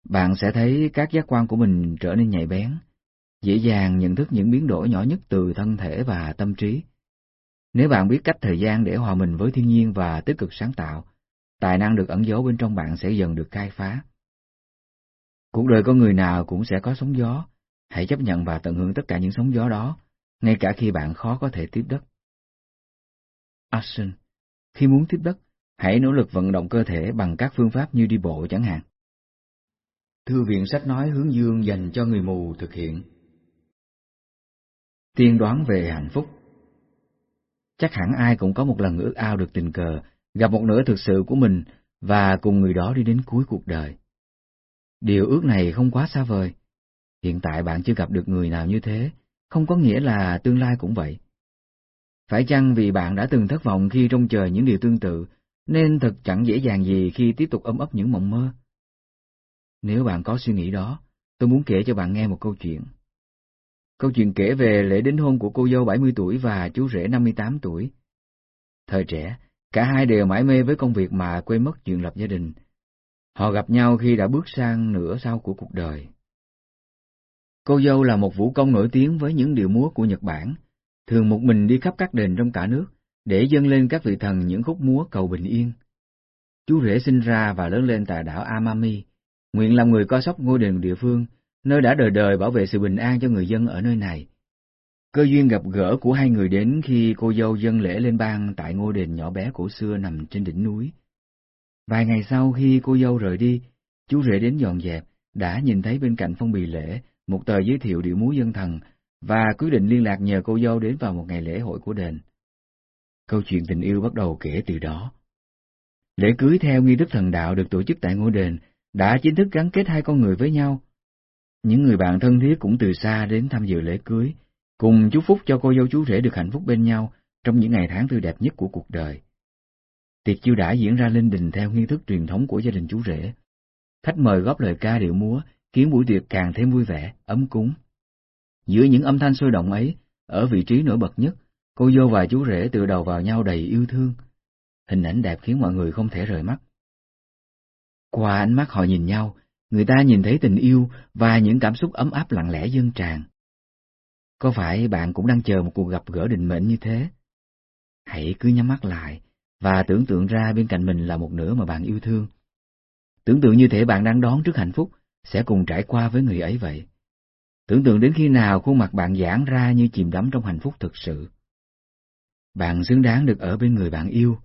Bạn sẽ thấy các giác quan của mình trở nên nhạy bén, dễ dàng nhận thức những biến đổi nhỏ nhất từ thân thể và tâm trí. Nếu bạn biết cách thời gian để hòa mình với thiên nhiên và tích cực sáng tạo, tài năng được ẩn giấu bên trong bạn sẽ dần được khai phá. Cuộc đời con người nào cũng sẽ có sóng gió, hãy chấp nhận và tận hưởng tất cả những sóng gió đó, ngay cả khi bạn khó có thể tiếp đất. Action Khi muốn tiếp đất, hãy nỗ lực vận động cơ thể bằng các phương pháp như đi bộ chẳng hạn. Thư viện sách nói hướng dương dành cho người mù thực hiện. Tiên đoán về hạnh phúc Chắc hẳn ai cũng có một lần ước ao được tình cờ, gặp một nửa thực sự của mình và cùng người đó đi đến cuối cuộc đời. Điều ước này không quá xa vời. Hiện tại bạn chưa gặp được người nào như thế, không có nghĩa là tương lai cũng vậy. Phải chăng vì bạn đã từng thất vọng khi trông chờ những điều tương tự, nên thật chẳng dễ dàng gì khi tiếp tục ấm ấp những mộng mơ? Nếu bạn có suy nghĩ đó, tôi muốn kể cho bạn nghe một câu chuyện. Câu chuyện kể về lễ đính hôn của cô dâu 70 tuổi và chú rể 58 tuổi. Thời trẻ, cả hai đều mãi mê với công việc mà quên mất chuyện lập gia đình. Họ gặp nhau khi đã bước sang nửa sau của cuộc đời. Cô dâu là một vũ công nổi tiếng với những điệu múa của Nhật Bản, thường một mình đi khắp các đền trong cả nước, để dâng lên các vị thần những khúc múa cầu bình yên. Chú rể sinh ra và lớn lên tại đảo Amami, nguyện làm người co sóc ngôi đền địa phương, nơi đã đời đời bảo vệ sự bình an cho người dân ở nơi này. Cơ duyên gặp gỡ của hai người đến khi cô dâu dân lễ lên bang tại ngôi đền nhỏ bé cổ xưa nằm trên đỉnh núi. Vài ngày sau khi cô dâu rời đi, chú rể đến dọn dẹp, đã nhìn thấy bên cạnh phong bì lễ một tờ giới thiệu điệu múa dân thần và quyết định liên lạc nhờ cô dâu đến vào một ngày lễ hội của đền. Câu chuyện tình yêu bắt đầu kể từ đó. Lễ cưới theo nghi thức thần đạo được tổ chức tại ngôi đền đã chính thức gắn kết hai con người với nhau. Những người bạn thân thiết cũng từ xa đến tham dự lễ cưới, cùng chúc phúc cho cô dâu chú rể được hạnh phúc bên nhau trong những ngày tháng tươi đẹp nhất của cuộc đời. Tiệc chiêu đãi diễn ra linh đình theo nghi thức truyền thống của gia đình chú rể. Khách mời góp lời ca điệu múa, khiến buổi tiệc càng thêm vui vẻ, ấm cúng. Giữa những âm thanh sôi động ấy, ở vị trí nổi bật nhất, cô dâu và chú rể tựa đầu vào nhau đầy yêu thương. Hình ảnh đẹp khiến mọi người không thể rời mắt. Qua ánh mắt họ nhìn nhau, người ta nhìn thấy tình yêu và những cảm xúc ấm áp lặng lẽ dâng tràn. Có phải bạn cũng đang chờ một cuộc gặp gỡ định mệnh như thế? Hãy cứ nhắm mắt lại và tưởng tượng ra bên cạnh mình là một nửa mà bạn yêu thương. Tưởng tượng như thể bạn đang đón trước hạnh phúc sẽ cùng trải qua với người ấy vậy. Tưởng tượng đến khi nào khuôn mặt bạn giãn ra như chìm đắm trong hạnh phúc thực sự. Bạn xứng đáng được ở bên người bạn yêu,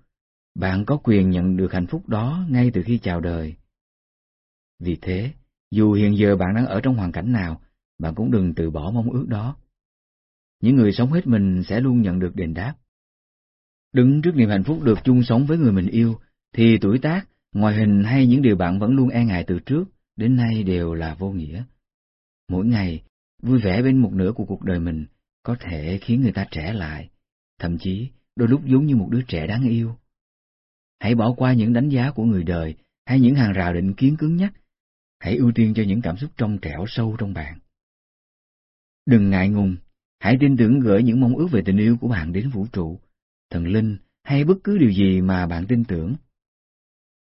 bạn có quyền nhận được hạnh phúc đó ngay từ khi chào đời. Vì thế, dù hiện giờ bạn đang ở trong hoàn cảnh nào, bạn cũng đừng từ bỏ mong ước đó. Những người sống hết mình sẽ luôn nhận được đền đáp. Đứng trước niềm hạnh phúc được chung sống với người mình yêu, thì tuổi tác, ngoại hình hay những điều bạn vẫn luôn e ngại từ trước đến nay đều là vô nghĩa. Mỗi ngày, vui vẻ bên một nửa của cuộc đời mình có thể khiến người ta trẻ lại, thậm chí đôi lúc giống như một đứa trẻ đáng yêu. Hãy bỏ qua những đánh giá của người đời hay những hàng rào định kiến cứng nhắc, hãy ưu tiên cho những cảm xúc trong trẻo sâu trong bạn. Đừng ngại ngùng, Hãy tin tưởng gửi những mong ước về tình yêu của bạn đến vũ trụ, thần linh hay bất cứ điều gì mà bạn tin tưởng.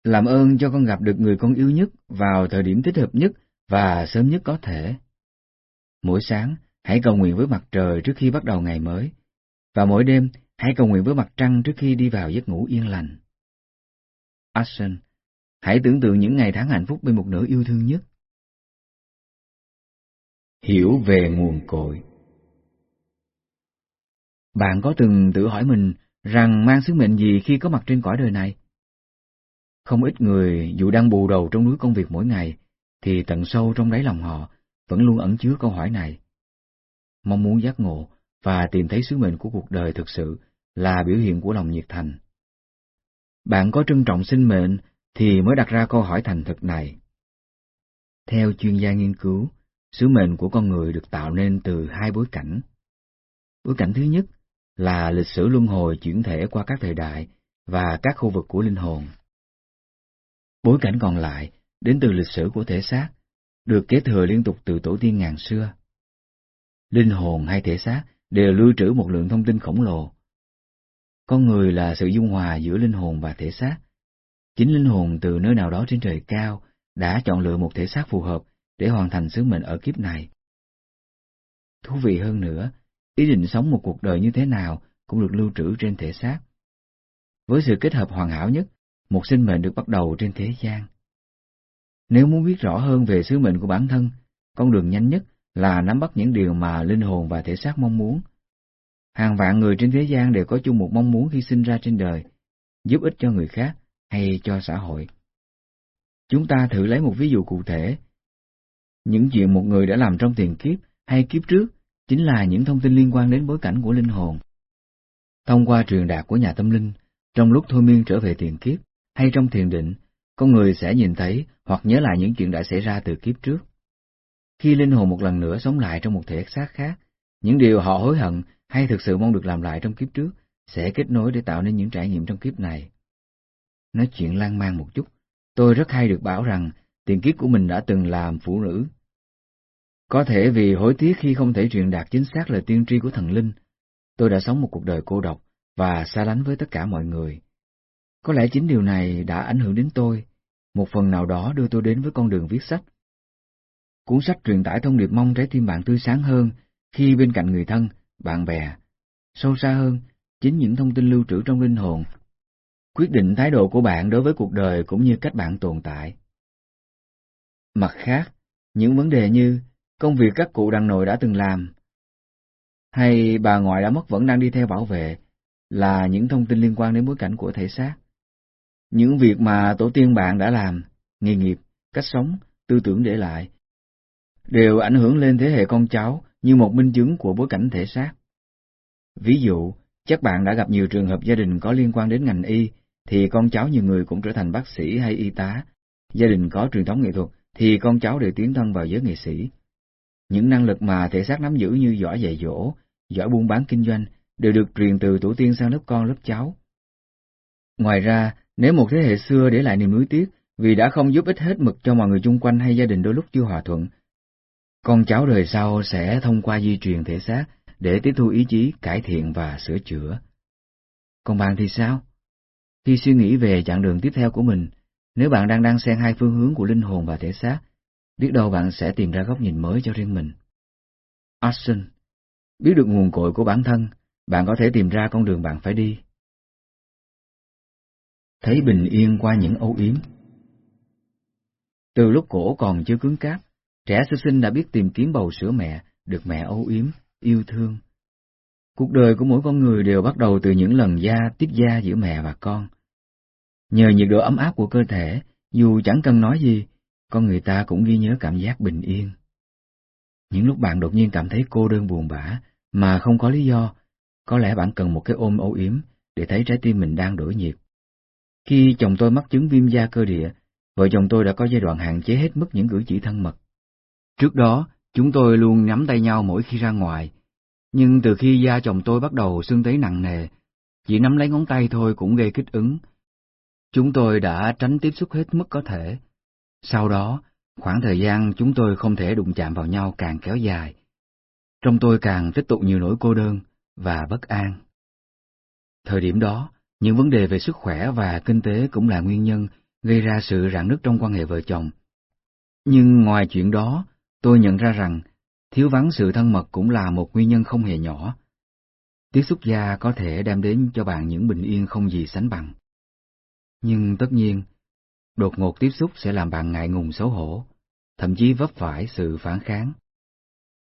Làm ơn cho con gặp được người con yêu nhất vào thời điểm thích hợp nhất và sớm nhất có thể. Mỗi sáng, hãy cầu nguyện với mặt trời trước khi bắt đầu ngày mới, và mỗi đêm, hãy cầu nguyện với mặt trăng trước khi đi vào giấc ngủ yên lành. Action Hãy tưởng tượng những ngày tháng hạnh phúc bên một nửa yêu thương nhất. Hiểu về nguồn cội Bạn có từng tự hỏi mình rằng mang sứ mệnh gì khi có mặt trên cõi đời này? Không ít người dù đang bù đầu trong núi công việc mỗi ngày, thì tận sâu trong đáy lòng họ vẫn luôn ẩn chứa câu hỏi này. Mong muốn giác ngộ và tìm thấy sứ mệnh của cuộc đời thực sự là biểu hiện của lòng nhiệt thành. Bạn có trân trọng sinh mệnh thì mới đặt ra câu hỏi thành thực này. Theo chuyên gia nghiên cứu, sứ mệnh của con người được tạo nên từ hai bối cảnh. Bối cảnh thứ nhất là lịch sử luân hồi chuyển thể qua các thời đại và các khu vực của linh hồn. Bối cảnh còn lại đến từ lịch sử của thể xác, được kế thừa liên tục từ tổ tiên ngàn xưa. Linh hồn hay thể xác đều lưu trữ một lượng thông tin khổng lồ. Con người là sự dung hòa giữa linh hồn và thể xác. Chính linh hồn từ nơi nào đó trên trời cao đã chọn lựa một thể xác phù hợp để hoàn thành sứ mệnh ở kiếp này. Thú vị hơn nữa, ý định sống một cuộc đời như thế nào cũng được lưu trữ trên thể xác. Với sự kết hợp hoàn hảo nhất, một sinh mệnh được bắt đầu trên thế gian. Nếu muốn biết rõ hơn về sứ mệnh của bản thân, con đường nhanh nhất là nắm bắt những điều mà linh hồn và thể xác mong muốn. Hàng vạn người trên thế gian đều có chung một mong muốn khi sinh ra trên đời, giúp ích cho người khác hay cho xã hội. Chúng ta thử lấy một ví dụ cụ thể. Những chuyện một người đã làm trong tiền kiếp hay kiếp trước chính là những thông tin liên quan đến bối cảnh của linh hồn. Thông qua truyền đạt của nhà tâm linh, trong lúc thôi miên trở về tiền kiếp hay trong thiền định, con người sẽ nhìn thấy hoặc nhớ lại những chuyện đã xảy ra từ kiếp trước. Khi linh hồn một lần nữa sống lại trong một thể xác khác, những điều họ hối hận hay thực sự mong được làm lại trong kiếp trước sẽ kết nối để tạo nên những trải nghiệm trong kiếp này. Nói chuyện lan man một chút, tôi rất hay được bảo rằng tiền kiếp của mình đã từng làm phụ nữ. Có thể vì hối tiếc khi không thể truyền đạt chính xác lời tiên tri của thần linh, tôi đã sống một cuộc đời cô độc và xa lánh với tất cả mọi người. Có lẽ chính điều này đã ảnh hưởng đến tôi, một phần nào đó đưa tôi đến với con đường viết sách. Cuốn sách truyền tải thông điệp mong trái tim bạn tươi sáng hơn khi bên cạnh người thân, bạn bè. Sâu xa hơn, chính những thông tin lưu trữ trong linh hồn quyết định thái độ của bạn đối với cuộc đời cũng như cách bạn tồn tại. Mặt khác, những vấn đề như công việc các cụ đàn nội đã từng làm, hay bà ngoại đã mất vẫn đang đi theo bảo vệ, là những thông tin liên quan đến bối cảnh của thể xác. Những việc mà tổ tiên bạn đã làm, nghề nghiệp, cách sống, tư tưởng để lại, đều ảnh hưởng lên thế hệ con cháu như một minh chứng của bối cảnh thể xác. Ví dụ, chắc bạn đã gặp nhiều trường hợp gia đình có liên quan đến ngành y, thì con cháu nhiều người cũng trở thành bác sĩ hay y tá. Gia đình có truyền thống nghệ thuật, thì con cháu đều tiến thân vào giới nghệ sĩ. Những năng lực mà thể xác nắm giữ như giỏi dạy dỗ, giỏi buôn bán kinh doanh, đều được truyền từ tổ tiên sang lớp con lớp cháu. Ngoài ra, nếu một thế hệ xưa để lại niềm nuối tiếc vì đã không giúp ích hết mực cho mọi người chung quanh hay gia đình đôi lúc chưa hòa thuận, con cháu đời sau sẽ thông qua di truyền thể xác để tiếp thu ý chí, cải thiện và sửa chữa. Còn bạn thì sao? Khi suy nghĩ về chặng đường tiếp theo của mình, nếu bạn đang đang xen hai phương hướng của linh hồn và thể xác, biết đâu bạn sẽ tìm ra góc nhìn mới cho riêng mình. Action Biết được nguồn cội của bản thân, bạn có thể tìm ra con đường bạn phải đi. Thấy bình yên qua những âu yếm Từ lúc cổ còn chưa cứng cáp, trẻ sơ sinh đã biết tìm kiếm bầu sữa mẹ, được mẹ âu yếm, yêu thương. Cuộc đời của mỗi con người đều bắt đầu từ những lần da tiếp da giữa mẹ và con. Nhờ nhiệt độ ấm áp của cơ thể, dù chẳng cần nói gì, con người ta cũng ghi nhớ cảm giác bình yên. Những lúc bạn đột nhiên cảm thấy cô đơn buồn bã, mà không có lý do, có lẽ bạn cần một cái ôm âu yếm để thấy trái tim mình đang đổi nhiệt Khi chồng tôi mắc chứng viêm da cơ địa, vợ chồng tôi đã có giai đoạn hạn chế hết mức những cử chỉ thân mật. Trước đó, chúng tôi luôn nắm tay nhau mỗi khi ra ngoài, nhưng từ khi da chồng tôi bắt đầu sưng tấy nặng nề, chỉ nắm lấy ngón tay thôi cũng gây kích ứng. Chúng tôi đã tránh tiếp xúc hết mức có thể. Sau đó, khoảng thời gian chúng tôi không thể đụng chạm vào nhau càng kéo dài. trong tôi càng tích tụ nhiều nỗi cô đơn và bất an. Thời điểm đó, những vấn đề về sức khỏe và kinh tế cũng là nguyên nhân gây ra sự rạn nứt trong quan hệ vợ chồng. Nhưng ngoài chuyện đó, tôi nhận ra rằng thiếu vắng sự thân mật cũng là một nguyên nhân không hề nhỏ. Tiếp xúc da có thể đem đến cho bạn những bình yên không gì sánh bằng. Nhưng tất nhiên, đột ngột tiếp xúc sẽ làm bạn ngại ngùng xấu hổ, thậm chí vấp phải sự phản kháng.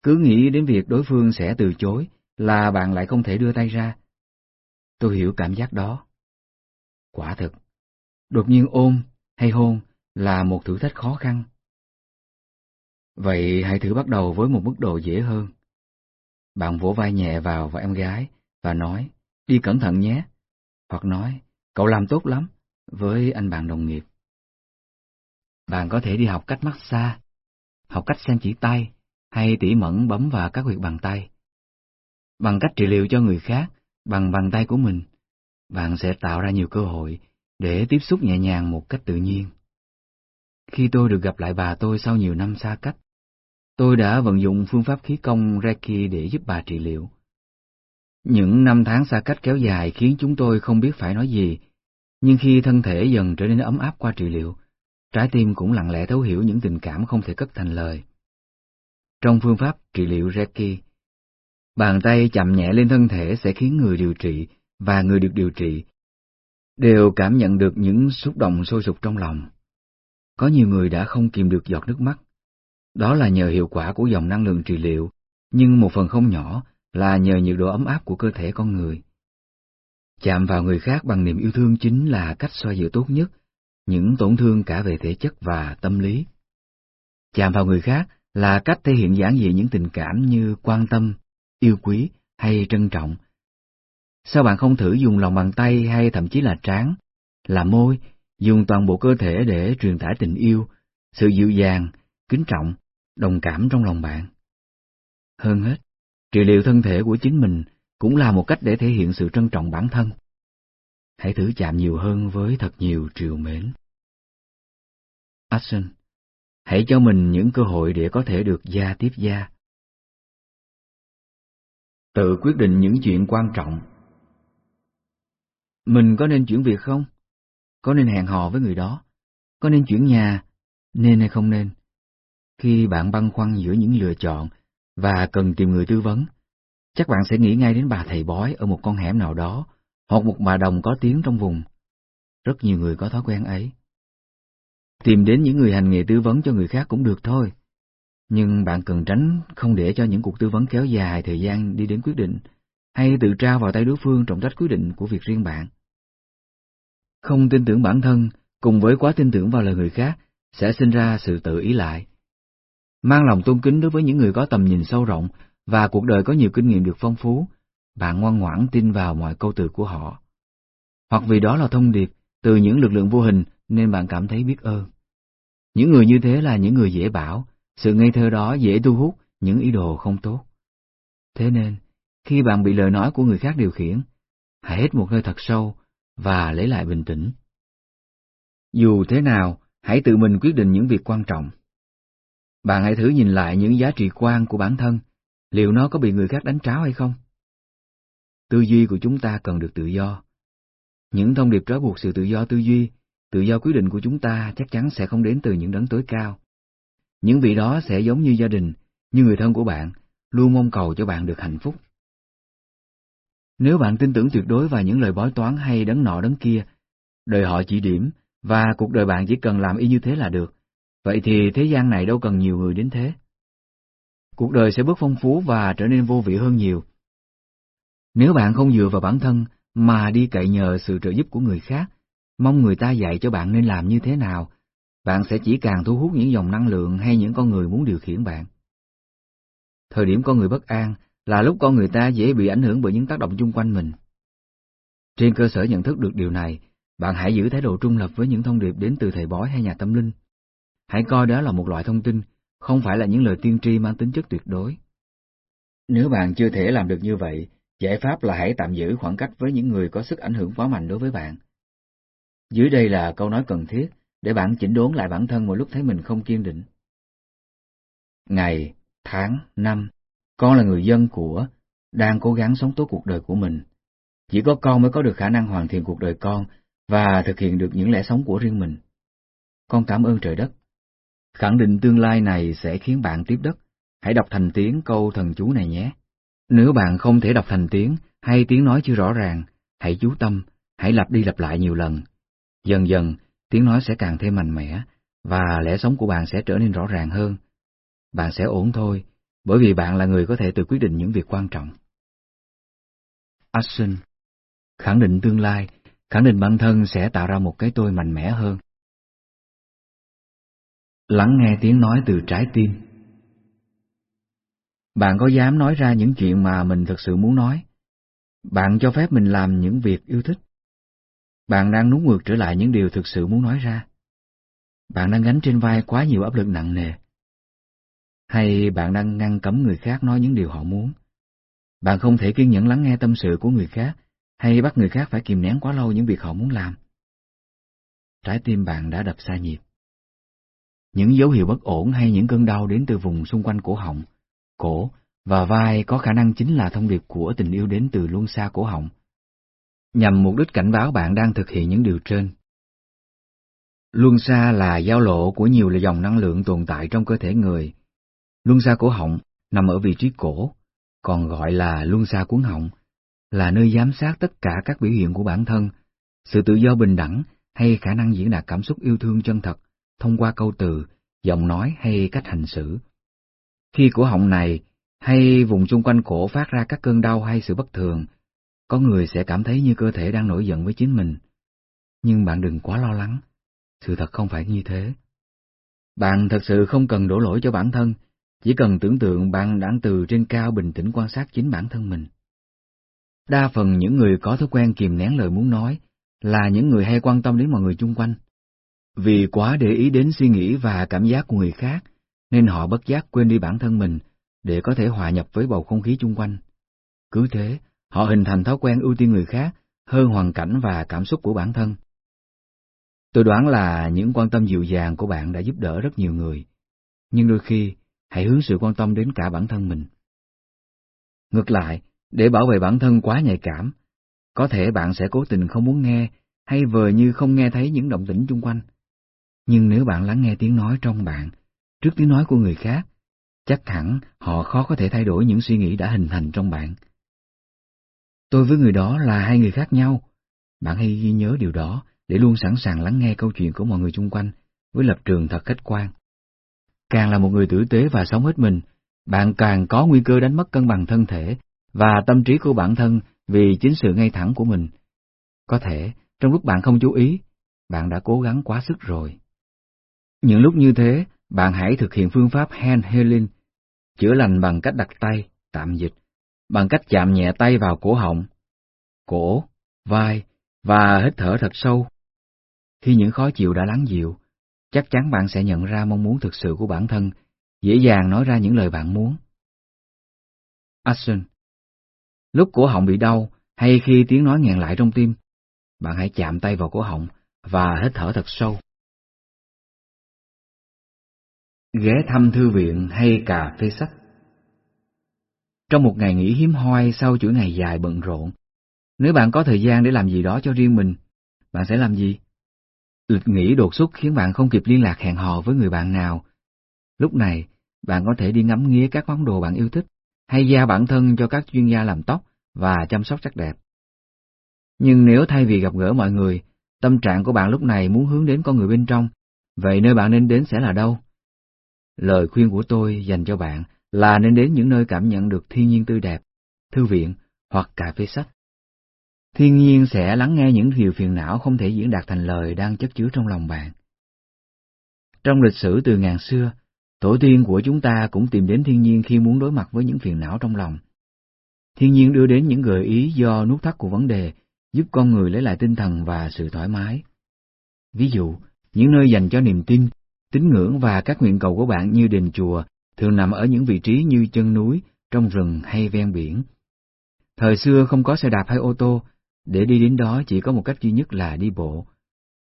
Cứ nghĩ đến việc đối phương sẽ từ chối là bạn lại không thể đưa tay ra. Tôi hiểu cảm giác đó. Quả thực, đột nhiên ôm hay hôn là một thử thách khó khăn. Vậy hãy thử bắt đầu với một mức độ dễ hơn. Bạn vỗ vai nhẹ vào và em gái và nói, đi cẩn thận nhé. Hoặc nói, cậu làm tốt lắm, với anh bạn đồng nghiệp. Bạn có thể đi học cách massage, học cách xem chỉ tay, hay tỉ mẩn bấm vào các huyệt bàn tay. Bằng cách trị liệu cho người khác, bằng bàn tay của mình, bạn sẽ tạo ra nhiều cơ hội để tiếp xúc nhẹ nhàng một cách tự nhiên. Khi tôi được gặp lại bà tôi sau nhiều năm xa cách, tôi đã vận dụng phương pháp khí công Reiki để giúp bà trị liệu. Những năm tháng xa cách kéo dài khiến chúng tôi không biết phải nói gì, nhưng khi thân thể dần trở nên ấm áp qua trị liệu, trái tim cũng lặng lẽ thấu hiểu những tình cảm không thể cất thành lời. Trong phương pháp trị liệu Reiki, bàn tay chậm nhẹ lên thân thể sẽ khiến người điều trị và người được điều trị đều cảm nhận được những xúc động sôi sục trong lòng. Có nhiều người đã không kìm được giọt nước mắt. Đó là nhờ hiệu quả của dòng năng lượng trị liệu, nhưng một phần không nhỏ là nhờ nhiệt độ ấm áp của cơ thể con người. Chạm vào người khác bằng niềm yêu thương chính là cách xoa dịu tốt nhất những tổn thương cả về thể chất và tâm lý. Chạm vào người khác là cách thể hiện giản dị những tình cảm như quan tâm, yêu quý hay trân trọng. Sao bạn không thử dùng lòng bàn tay hay thậm chí là trán, là môi, dùng toàn bộ cơ thể để truyền tải tình yêu, sự dịu dàng, kính trọng, đồng cảm trong lòng bạn? Hơn hết, trị liệu thân thể của chính mình cũng là một cách để thể hiện sự trân trọng bản thân. Hãy thử chạm nhiều hơn với thật nhiều triều mến. Action Hãy cho mình những cơ hội để có thể được gia tiếp gia. Tự quyết định những chuyện quan trọng. Mình có nên chuyển việc không? Có nên hẹn hò với người đó? Có nên chuyển nhà? Nên hay không nên? Khi bạn băn khoăn giữa những lựa chọn và cần tìm người tư vấn, chắc bạn sẽ nghĩ ngay đến bà thầy bói ở một con hẻm nào đó, hoặc một bà đồng có tiếng trong vùng. Rất nhiều người có thói quen ấy. Tìm đến những người hành nghề tư vấn cho người khác cũng được thôi. Nhưng bạn cần tránh không để cho những cuộc tư vấn kéo dài thời gian đi đến quyết định, hay tự trao vào tay đối phương trọng trách quyết định của việc riêng bạn. Không tin tưởng bản thân cùng với quá tin tưởng vào lời người khác sẽ sinh ra sự tự ý lại. Mang lòng tôn kính đối với những người có tầm nhìn sâu rộng và cuộc đời có nhiều kinh nghiệm được phong phú, bạn ngoan ngoãn tin vào mọi câu từ của họ. Hoặc vì đó là thông điệp từ những lực lượng vô hình nên bạn cảm thấy biết ơn. Những người như thế là những người dễ bảo, sự ngây thơ đó dễ thu hút những ý đồ không tốt. Thế nên, khi bạn bị lời nói của người khác điều khiển, hãy hít một hơi thật sâu và lấy lại bình tĩnh. Dù thế nào, hãy tự mình quyết định những việc quan trọng. Bạn hãy thử nhìn lại những giá trị quan của bản thân, liệu nó có bị người khác đánh tráo hay không? Tư duy của chúng ta cần được tự do. Những thông điệp trói buộc sự tự do tư duy, tự do quyết định của chúng ta chắc chắn sẽ không đến từ những đấng tối cao. Những vị đó sẽ giống như gia đình, như người thân của bạn, luôn mong cầu cho bạn được hạnh phúc. Nếu bạn tin tưởng tuyệt đối vào những lời bói toán hay đấng nọ đấng kia, đời họ chỉ điểm, và cuộc đời bạn chỉ cần làm y như thế là được, vậy thì thế gian này đâu cần nhiều người đến thế. Cuộc đời sẽ bớt phong phú và trở nên vô vị hơn nhiều. Nếu bạn không dựa vào bản thân mà đi cậy nhờ sự trợ giúp của người khác, mong người ta dạy cho bạn nên làm như thế nào, bạn sẽ chỉ càng thu hút những dòng năng lượng hay những con người muốn điều khiển bạn. Thời điểm con người bất an là lúc con người ta dễ bị ảnh hưởng bởi những tác động chung quanh mình. Trên cơ sở nhận thức được điều này, bạn hãy giữ thái độ trung lập với những thông điệp đến từ thầy bói hay nhà tâm linh. Hãy coi đó là một loại thông tin, không phải là những lời tiên tri mang tính chất tuyệt đối. Nếu bạn chưa thể làm được như vậy, giải pháp là hãy tạm giữ khoảng cách với những người có sức ảnh hưởng quá mạnh đối với bạn. Dưới đây là câu nói cần thiết để bạn chỉnh đốn lại bản thân mỗi lúc thấy mình không kiên định. Ngày, tháng, năm Con là người dân của, đang cố gắng sống tốt cuộc đời của mình. Chỉ có con mới có được khả năng hoàn thiện cuộc đời con và thực hiện được những lẽ sống của riêng mình. Con cảm ơn trời đất. Khẳng định tương lai này sẽ khiến bạn tiếp đất. Hãy đọc thành tiếng câu thần chú này nhé. Nếu bạn không thể đọc thành tiếng hay tiếng nói chưa rõ ràng, hãy chú tâm, hãy lặp đi lặp lại nhiều lần. Dần dần, tiếng nói sẽ càng thêm mạnh mẽ, và lẽ sống của bạn sẽ trở nên rõ ràng hơn. Bạn sẽ ổn thôi, bởi vì bạn là người có thể tự quyết định những việc quan trọng. Action Khẳng định tương lai, khẳng định bản thân sẽ tạo ra một cái tôi mạnh mẽ hơn. Lắng nghe tiếng nói từ trái tim Bạn có dám nói ra những chuyện mà mình thực sự muốn nói? Bạn cho phép mình làm những việc yêu thích? Bạn đang nút ngược trở lại những điều thực sự muốn nói ra? Bạn đang gánh trên vai quá nhiều áp lực nặng nề? Hay bạn đang ngăn cấm người khác nói những điều họ muốn? Bạn không thể kiên nhẫn lắng nghe tâm sự của người khác, hay bắt người khác phải kìm nén quá lâu những việc họ muốn làm. Trái tim bạn đã đập xa nhịp. Những dấu hiệu bất ổn hay những cơn đau đến từ vùng xung quanh cổ họng, cổ và vai có khả năng chính là thông điệp của tình yêu đến từ luân xa cổ họng, nhằm mục đích cảnh báo bạn đang thực hiện những điều trên. Luân xa là giao lộ của nhiều dòng năng lượng tồn tại trong cơ thể người. Luân xa cổ họng nằm ở vị trí cổ, còn gọi là luân xa cuốn họng, là nơi giám sát tất cả các biểu hiện của bản thân, sự tự do bình đẳng hay khả năng diễn đạt cảm xúc yêu thương chân thật thông qua câu từ, giọng nói hay cách hành xử. Khi cổ họng này hay vùng xung quanh cổ phát ra các cơn đau hay sự bất thường, có người sẽ cảm thấy như cơ thể đang nổi giận với chính mình. Nhưng bạn đừng quá lo lắng, sự thật không phải như thế. Bạn thật sự không cần đổ lỗi cho bản thân, chỉ cần tưởng tượng bạn đang từ trên cao bình tĩnh quan sát chính bản thân mình. Đa phần những người có thói quen kìm nén lời muốn nói là những người hay quan tâm đến mọi người chung quanh. Vì quá để ý đến suy nghĩ và cảm giác của người khác, nên họ bất giác quên đi bản thân mình để có thể hòa nhập với bầu không khí chung quanh. Cứ thế, họ hình thành thói quen ưu tiên người khác hơn hoàn cảnh và cảm xúc của bản thân. Tôi đoán là những quan tâm dịu dàng của bạn đã giúp đỡ rất nhiều người, nhưng đôi khi hãy hướng sự quan tâm đến cả bản thân mình. Ngược lại, để bảo vệ bản thân quá nhạy cảm, có thể bạn sẽ cố tình không muốn nghe hay vờ như không nghe thấy những động tĩnh chung quanh. Nhưng nếu bạn lắng nghe tiếng nói trong bạn, trước tiếng nói của người khác, chắc hẳn họ khó có thể thay đổi những suy nghĩ đã hình thành trong bạn. Tôi với người đó là hai người khác nhau. Bạn hãy ghi nhớ điều đó để luôn sẵn sàng lắng nghe câu chuyện của mọi người chung quanh với lập trường thật khách quan. Càng là một người tử tế và sống hết mình, bạn càng có nguy cơ đánh mất cân bằng thân thể và tâm trí của bản thân vì chính sự ngay thẳng của mình. Có thể, trong lúc bạn không chú ý, bạn đã cố gắng quá sức rồi. Những lúc như thế, bạn hãy thực hiện phương pháp hand healing, chữa lành bằng cách đặt tay, tạm dịch, bằng cách chạm nhẹ tay vào cổ họng, cổ, vai và hít thở thật sâu. Khi những khó chịu đã lắng dịu, chắc chắn bạn sẽ nhận ra mong muốn thực sự của bản thân, dễ dàng nói ra những lời bạn muốn. Action Lúc cổ họng bị đau hay khi tiếng nói nghẹn lại trong tim, bạn hãy chạm tay vào cổ họng và hít thở thật sâu. Ghé thăm thư viện hay cà phê sách Trong một ngày nghỉ hiếm hoi sau chuỗi ngày dài bận rộn, nếu bạn có thời gian để làm gì đó cho riêng mình, bạn sẽ làm gì? Lịch nghỉ đột xuất khiến bạn không kịp liên lạc hẹn hò với người bạn nào. Lúc này, bạn có thể đi ngắm nghía các món đồ bạn yêu thích, hay giao bản thân cho các chuyên gia làm tóc và chăm sóc sắc đẹp. Nhưng nếu thay vì gặp gỡ mọi người, tâm trạng của bạn lúc này muốn hướng đến con người bên trong, vậy nơi bạn nên đến sẽ là đâu? Lời khuyên của tôi dành cho bạn là nên đến những nơi cảm nhận được thiên nhiên tươi đẹp, thư viện hoặc cà phê sách. Thiên nhiên sẽ lắng nghe những điều phiền não không thể diễn đạt thành lời đang chất chứa trong lòng bạn. Trong lịch sử từ ngàn xưa, tổ tiên của chúng ta cũng tìm đến thiên nhiên khi muốn đối mặt với những phiền não trong lòng. Thiên nhiên đưa đến những gợi ý do nút thắt của vấn đề, giúp con người lấy lại tinh thần và sự thoải mái. Ví dụ, những nơi dành cho niềm tin, tín ngưỡng và các nguyện cầu của bạn như đền chùa thường nằm ở những vị trí như chân núi, trong rừng hay ven biển. Thời xưa không có xe đạp hay ô tô, để đi đến đó chỉ có một cách duy nhất là đi bộ.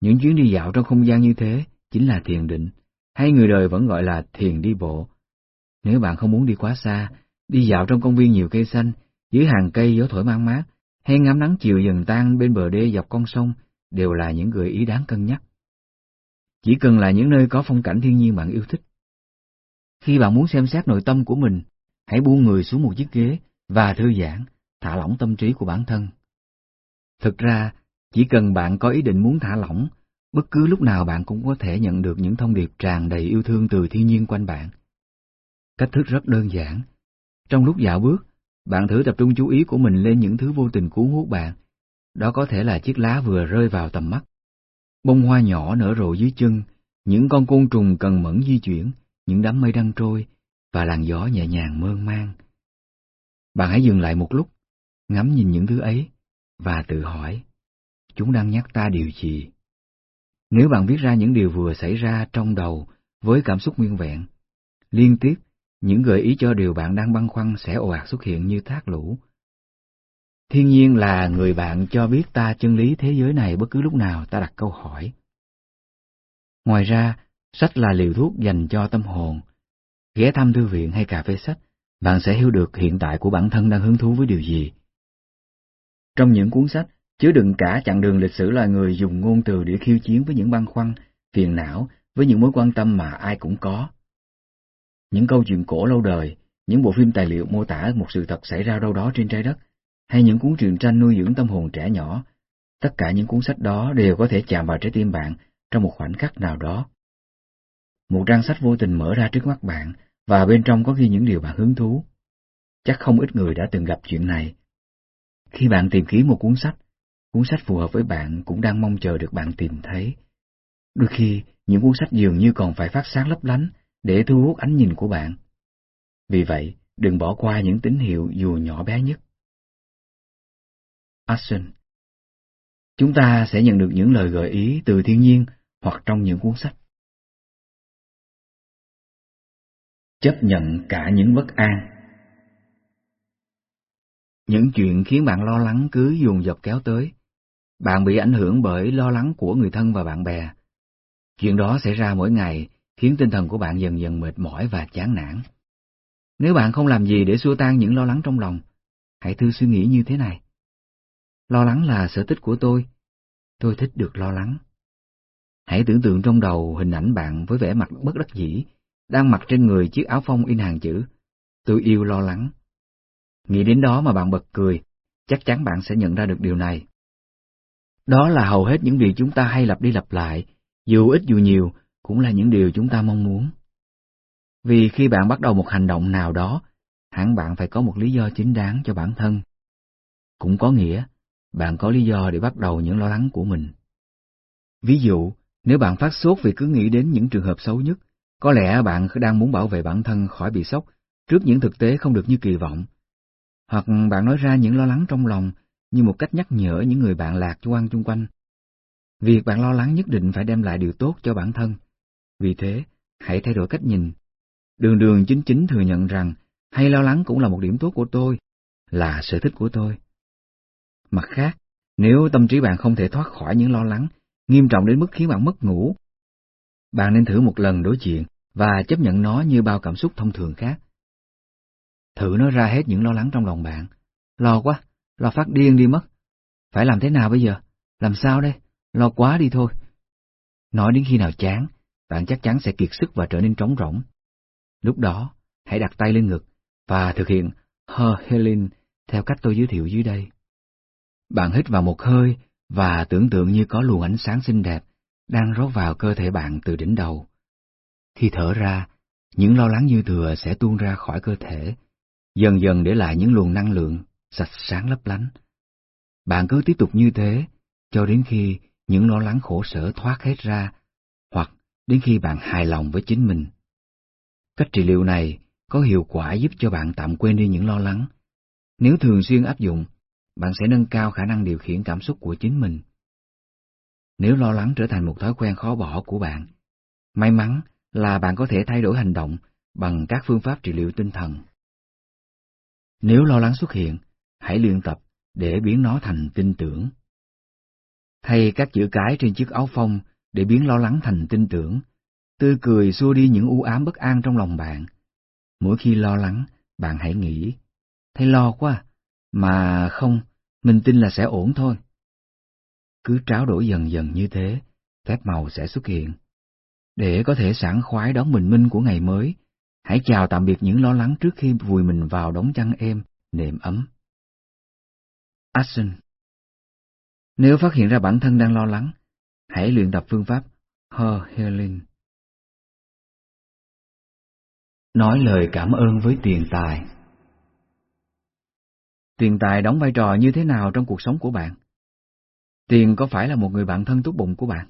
Những chuyến đi dạo trong không gian như thế chính là thiền định, hay người đời vẫn gọi là thiền đi bộ. Nếu bạn không muốn đi quá xa, Đi dạo trong công viên nhiều cây xanh, dưới hàng cây gió thổi mang mát, hay ngắm nắng chiều dần tan bên bờ đê dọc con sông đều là những gợi ý đáng cân nhắc. Chỉ cần là những nơi có phong cảnh thiên nhiên bạn yêu thích. Khi bạn muốn xem xét nội tâm của mình, hãy buông người xuống một chiếc ghế và thư giãn, thả lỏng tâm trí của bản thân. Thực ra, chỉ cần bạn có ý định muốn thả lỏng, bất cứ lúc nào bạn cũng có thể nhận được những thông điệp tràn đầy yêu thương từ thiên nhiên quanh bạn. Cách thức rất đơn giản. Trong lúc dạo bước, bạn thử tập trung chú ý của mình lên những thứ vô tình cuốn hút bạn. Đó có thể là chiếc lá vừa rơi vào tầm mắt, bông hoa nhỏ nở rộ dưới chân, những con côn trùng cần mẫn di chuyển, những đám mây đang trôi, và làn gió nhẹ nhàng mơn man. Bạn hãy dừng lại một lúc, ngắm nhìn những thứ ấy, và tự hỏi, chúng đang nhắc ta điều gì? Nếu bạn viết ra những điều vừa xảy ra trong đầu với cảm xúc nguyên vẹn, liên tiếp, những gợi ý cho điều bạn đang băn khoăn sẽ ồ ạt xuất hiện như thác lũ. Thiên nhiên là người bạn cho biết ta chân lý thế giới này bất cứ lúc nào ta đặt câu hỏi. Ngoài ra, sách là liều thuốc dành cho tâm hồn. Ghé thăm thư viện hay cà phê sách, bạn sẽ hiểu được hiện tại của bản thân đang hứng thú với điều gì. Trong những cuốn sách, chứa đựng cả chặng đường lịch sử loài người dùng ngôn từ để khiêu chiến với những băn khoăn, phiền não, với những mối quan tâm mà ai cũng có. Những câu chuyện cổ lâu đời, những bộ phim tài liệu mô tả một sự thật xảy ra đâu đó trên trái đất, hay những cuốn truyện tranh nuôi dưỡng tâm hồn trẻ nhỏ, tất cả những cuốn sách đó đều có thể chạm vào trái tim bạn trong một khoảnh khắc nào đó. Một trang sách vô tình mở ra trước mắt bạn, và bên trong có ghi những điều bạn hứng thú. Chắc không ít người đã từng gặp chuyện này. Khi bạn tìm kiếm một cuốn sách, cuốn sách phù hợp với bạn cũng đang mong chờ được bạn tìm thấy. Đôi khi, những cuốn sách dường như còn phải phát sáng lấp lánh để thu hút ánh nhìn của bạn. Vì vậy, đừng bỏ qua những tín hiệu dù nhỏ bé nhất. Action Chúng ta sẽ nhận được những lời gợi ý từ thiên nhiên hoặc trong những cuốn sách. Chấp nhận cả những bất an Những chuyện khiến bạn lo lắng cứ dồn dập kéo tới. Bạn bị ảnh hưởng bởi lo lắng của người thân và bạn bè. Chuyện đó xảy ra mỗi ngày khiến tinh thần của bạn dần dần mệt mỏi và chán nản. Nếu bạn không làm gì để xua tan những lo lắng trong lòng, hãy thử suy nghĩ như thế này. Lo lắng là sở thích của tôi. Tôi thích được lo lắng. Hãy tưởng tượng trong đầu hình ảnh bạn với vẻ mặt bất đắc dĩ, đang mặc trên người chiếc áo phông in hàng chữ Tôi yêu lo lắng. Nghĩ đến đó mà bạn bật cười, chắc chắn bạn sẽ nhận ra được điều này. Đó là hầu hết những điều chúng ta hay lặp đi lặp lại, dù ít dù nhiều, cũng là những điều chúng ta mong muốn. Vì khi bạn bắt đầu một hành động nào đó, hẳn bạn phải có một lý do chính đáng cho bản thân. Cũng có nghĩa, bạn có lý do để bắt đầu những lo lắng của mình. Ví dụ, nếu bạn phát sốt vì cứ nghĩ đến những trường hợp xấu nhất, có lẽ bạn đang muốn bảo vệ bản thân khỏi bị sốc trước những thực tế không được như kỳ vọng. Hoặc bạn nói ra những lo lắng trong lòng như một cách nhắc nhở những người bạn lạc quan chung quanh. Việc bạn lo lắng nhất định phải đem lại điều tốt cho bản thân. Vì thế, hãy thay đổi cách nhìn. Đường đường chính chính thừa nhận rằng hay lo lắng cũng là một điểm tốt của tôi, là sở thích của tôi. Mặt khác, nếu tâm trí bạn không thể thoát khỏi những lo lắng, nghiêm trọng đến mức khiến bạn mất ngủ, bạn nên thử một lần đối diện và chấp nhận nó như bao cảm xúc thông thường khác. Thử nói ra hết những lo lắng trong lòng bạn. Lo quá, lo phát điên đi mất. Phải làm thế nào bây giờ? Làm sao đây? Lo quá đi thôi. Nói đến khi nào chán, bạn chắc chắn sẽ kiệt sức và trở nên trống rỗng. Lúc đó, hãy đặt tay lên ngực và thực hiện Her Healing theo cách tôi giới thiệu dưới đây. Bạn hít vào một hơi và tưởng tượng như có luồng ánh sáng xinh đẹp đang rót vào cơ thể bạn từ đỉnh đầu. Khi thở ra, những lo lắng dư thừa sẽ tuôn ra khỏi cơ thể, dần dần để lại những luồng năng lượng sạch sáng lấp lánh. Bạn cứ tiếp tục như thế cho đến khi những lo lắng khổ sở thoát hết ra, hoặc đến khi bạn hài lòng với chính mình. Cách trị liệu này có hiệu quả giúp cho bạn tạm quên đi những lo lắng. Nếu thường xuyên áp dụng, bạn sẽ nâng cao khả năng điều khiển cảm xúc của chính mình. Nếu lo lắng trở thành một thói quen khó bỏ của bạn, may mắn là bạn có thể thay đổi hành động bằng các phương pháp trị liệu tinh thần. Nếu lo lắng xuất hiện, hãy luyện tập để biến nó thành tin tưởng. Thay các chữ cái trên chiếc áo phông để biến lo lắng thành tin tưởng, tươi cười xua đi những u ám bất an trong lòng bạn. Mỗi khi lo lắng, Bạn hãy nghĩ, thấy lo quá, mà không, mình tin là sẽ ổn thôi. Cứ tráo đổi dần dần như thế, phép màu sẽ xuất hiện. Để có thể sảng khoái đón bình minh của ngày mới, hãy chào tạm biệt những lo lắng trước khi vùi mình vào đống chăn êm, nệm ấm. Action Nếu phát hiện ra bản thân đang lo lắng, hãy luyện tập phương pháp Her Healing. Nói lời cảm ơn với tiền tài Tiền tài đóng vai trò như thế nào trong cuộc sống của bạn? Tiền có phải là một người bạn thân tốt bụng của bạn?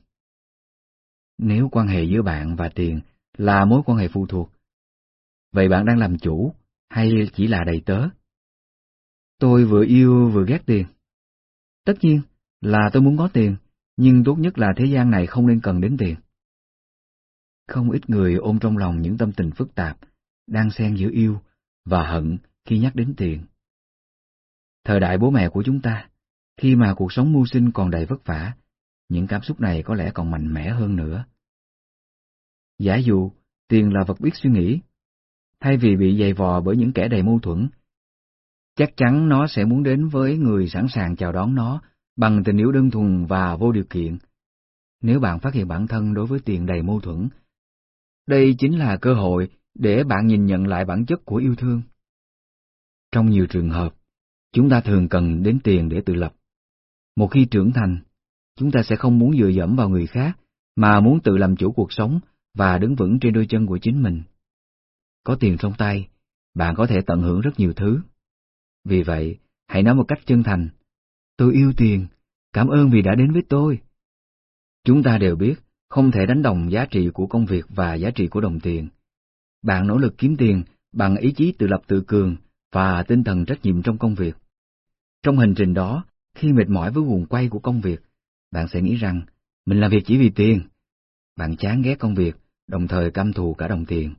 Nếu quan hệ giữa bạn và tiền là mối quan hệ phụ thuộc, vậy bạn đang làm chủ hay chỉ là đầy tớ? Tôi vừa yêu vừa ghét tiền. Tất nhiên là tôi muốn có tiền, nhưng tốt nhất là thế gian này không nên cần đến tiền. Không ít người ôm trong lòng những tâm tình phức tạp, đang xen giữa yêu và hận khi nhắc đến tiền. Thời đại bố mẹ của chúng ta, khi mà cuộc sống mưu sinh còn đầy vất vả, những cảm xúc này có lẽ còn mạnh mẽ hơn nữa. Giả dụ, tiền là vật biết suy nghĩ, thay vì bị dày vò bởi những kẻ đầy mâu thuẫn, chắc chắn nó sẽ muốn đến với người sẵn sàng chào đón nó bằng tình yêu đơn thuần và vô điều kiện. Nếu bạn phát hiện bản thân đối với tiền đầy mâu thuẫn, đây chính là cơ hội để bạn nhìn nhận lại bản chất của yêu thương. Trong nhiều trường hợp, chúng ta thường cần đến tiền để tự lập. Một khi trưởng thành, chúng ta sẽ không muốn dựa dẫm vào người khác, mà muốn tự làm chủ cuộc sống và đứng vững trên đôi chân của chính mình. Có tiền trong tay, bạn có thể tận hưởng rất nhiều thứ. Vì vậy, hãy nói một cách chân thành, tôi yêu tiền, cảm ơn vì đã đến với tôi. Chúng ta đều biết, không thể đánh đồng giá trị của công việc và giá trị của đồng tiền. Bạn nỗ lực kiếm tiền bằng ý chí tự lập tự cường và tinh thần trách nhiệm trong công việc. Trong hành trình đó, khi mệt mỏi với guồng quay của công việc, bạn sẽ nghĩ rằng mình làm việc chỉ vì tiền. Bạn chán ghét công việc, đồng thời căm thù cả đồng tiền.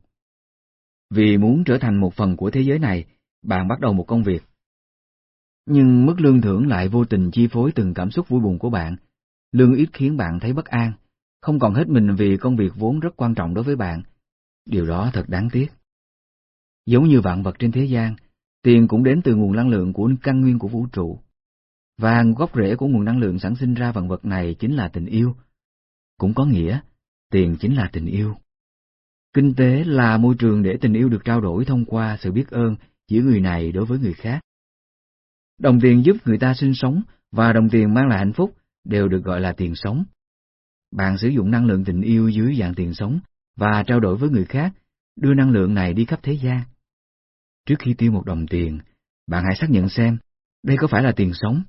Vì muốn trở thành một phần của thế giới này, bạn bắt đầu một công việc. Nhưng mức lương thưởng lại vô tình chi phối từng cảm xúc vui buồn của bạn. Lương ít khiến bạn thấy bất an, không còn hết mình vì công việc vốn rất quan trọng đối với bạn. Điều đó thật đáng tiếc. Giống như vạn vật trên thế gian, tiền cũng đến từ nguồn năng lượng của căn nguyên của vũ trụ. Và gốc rễ của nguồn năng lượng sản sinh ra vạn vật này chính là tình yêu. Cũng có nghĩa, tiền chính là tình yêu. Kinh tế là môi trường để tình yêu được trao đổi thông qua sự biết ơn giữa người này đối với người khác. Đồng tiền giúp người ta sinh sống và đồng tiền mang lại hạnh phúc đều được gọi là tiền sống. Bạn sử dụng năng lượng tình yêu dưới dạng tiền sống và trao đổi với người khác, đưa năng lượng này đi khắp thế gian. Trước khi tiêu một đồng tiền, bạn hãy xác nhận xem đây có phải là tiền sống.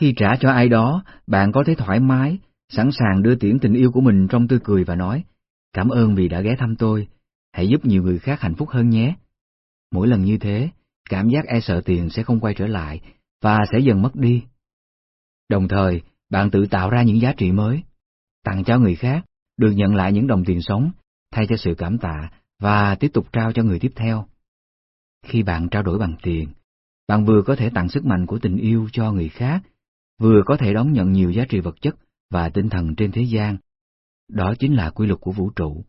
Khi trả cho ai đó, bạn có thấy thoải mái, sẵn sàng đưa tiễn tình yêu của mình trong tươi cười và nói, cảm ơn vì đã ghé thăm tôi, hãy giúp nhiều người khác hạnh phúc hơn nhé. Mỗi lần như thế, cảm giác e sợ tiền sẽ không quay trở lại và sẽ dần mất đi. Đồng thời, bạn tự tạo ra những giá trị mới, tặng cho người khác, được nhận lại những đồng tiền sống, thay cho sự cảm tạ và tiếp tục trao cho người tiếp theo. Khi bạn trao đổi bằng tiền, bạn vừa có thể tặng sức mạnh của tình yêu cho người khác, vừa có thể đón nhận nhiều giá trị vật chất và tinh thần trên thế gian. Đó chính là quy luật của vũ trụ.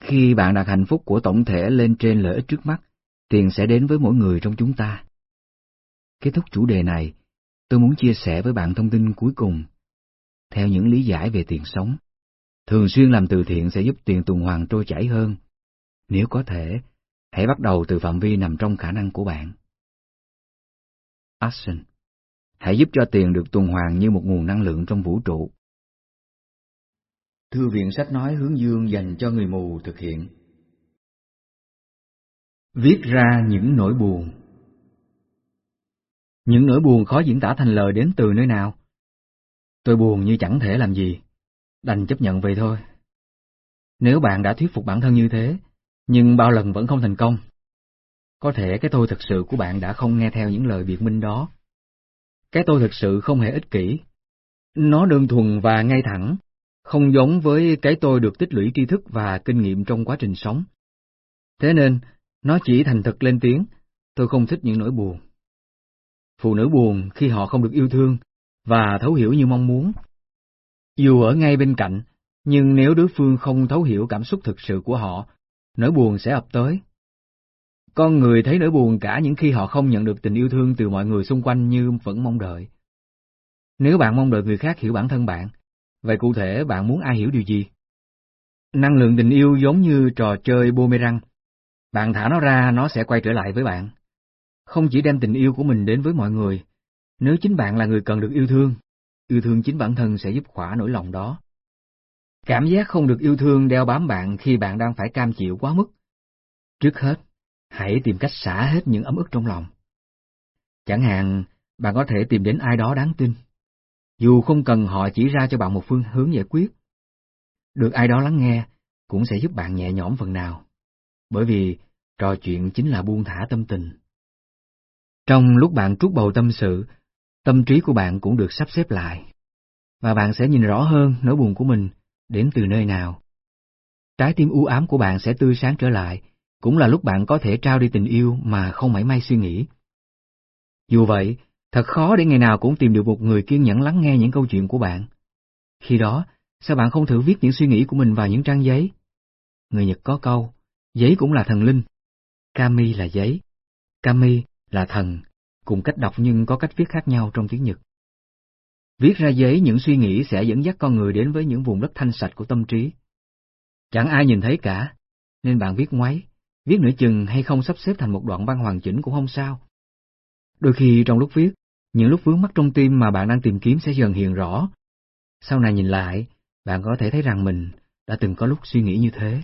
Khi bạn đặt hạnh phúc của tổng thể lên trên lợi ích trước mắt, tiền sẽ đến với mỗi người trong chúng ta. Kết thúc chủ đề này, tôi muốn chia sẻ với bạn thông tin cuối cùng. Theo những lý giải về tiền sống, thường xuyên làm từ thiện sẽ giúp tiền tuần hoàn trôi chảy hơn. Nếu có thể, hãy bắt đầu từ phạm vi nằm trong khả năng của bạn. Action Hãy giúp cho tiền được tuần hoàn như một nguồn năng lượng trong vũ trụ. Thư viện sách nói hướng dương dành cho người mù thực hiện. Viết ra những nỗi buồn Những nỗi buồn khó diễn tả thành lời đến từ nơi nào? Tôi buồn như chẳng thể làm gì, đành chấp nhận vậy thôi. Nếu bạn đã thuyết phục bản thân như thế, nhưng bao lần vẫn không thành công, có thể cái tôi thực sự của bạn đã không nghe theo những lời biện minh đó. Cái tôi thực sự không hề ích kỷ. Nó đơn thuần và ngay thẳng, không giống với cái tôi được tích lũy tri thức và kinh nghiệm trong quá trình sống. Thế nên, nó chỉ thành thật lên tiếng, tôi không thích những nỗi buồn. Phụ nữ buồn khi họ không được yêu thương và thấu hiểu như mong muốn. Dù ở ngay bên cạnh, nhưng nếu đối phương không thấu hiểu cảm xúc thực sự của họ, nỗi buồn sẽ ập tới. Con người thấy nỗi buồn cả những khi họ không nhận được tình yêu thương từ mọi người xung quanh như vẫn mong đợi. Nếu bạn mong đợi người khác hiểu bản thân bạn, vậy cụ thể bạn muốn ai hiểu điều gì? Năng lượng tình yêu giống như trò chơi boomerang. Bạn thả nó ra, nó sẽ quay trở lại với bạn. Không chỉ đem tình yêu của mình đến với mọi người, nếu chính bạn là người cần được yêu thương, yêu thương chính bản thân sẽ giúp khỏa nỗi lòng đó. Cảm giác không được yêu thương đeo bám bạn khi bạn đang phải cam chịu quá mức. Trước hết, hãy tìm cách xả hết những ấm ức trong lòng. Chẳng hạn, bạn có thể tìm đến ai đó đáng tin. Dù không cần họ chỉ ra cho bạn một phương hướng giải quyết. Được ai đó lắng nghe cũng sẽ giúp bạn nhẹ nhõm phần nào. Bởi vì trò chuyện chính là buông thả tâm tình. Trong lúc bạn trút bầu tâm sự, tâm trí của bạn cũng được sắp xếp lại. Và bạn sẽ nhìn rõ hơn nỗi buồn của mình đến từ nơi nào. Trái tim u ám của bạn sẽ tươi sáng trở lại, cũng là lúc bạn có thể trao đi tình yêu mà không mảy may suy nghĩ. Dù vậy, thật khó để ngày nào cũng tìm được một người kiên nhẫn lắng nghe những câu chuyện của bạn. Khi đó, sao bạn không thử viết những suy nghĩ của mình vào những trang giấy? Người Nhật có câu, giấy cũng là thần linh. Kami là giấy, Kami là thần, cùng cách đọc nhưng có cách viết khác nhau trong tiếng Nhật. Viết ra giấy những suy nghĩ sẽ dẫn dắt con người đến với những vùng đất thanh sạch của tâm trí. Chẳng ai nhìn thấy cả, nên bạn viết ngoáy, viết nửa chừng hay không sắp xếp thành một đoạn văn hoàn chỉnh cũng không sao. Đôi khi trong lúc viết, những lúc vướng mắc trong tim mà bạn đang tìm kiếm sẽ dần hiện rõ. Sau này nhìn lại, bạn có thể thấy rằng mình đã từng có lúc suy nghĩ như thế.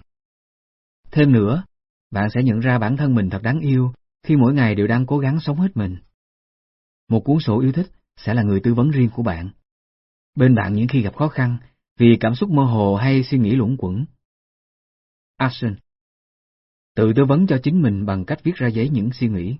Thêm nữa, bạn sẽ nhận ra bản thân mình thật đáng yêu khi mỗi ngày đều đang cố gắng sống hết mình. Một cuốn sổ yêu thích sẽ là người tư vấn riêng của bạn. Bên bạn những khi gặp khó khăn, vì cảm xúc mơ hồ hay suy nghĩ lũng quẩn. Action Tự tư vấn cho chính mình bằng cách viết ra giấy những suy nghĩ.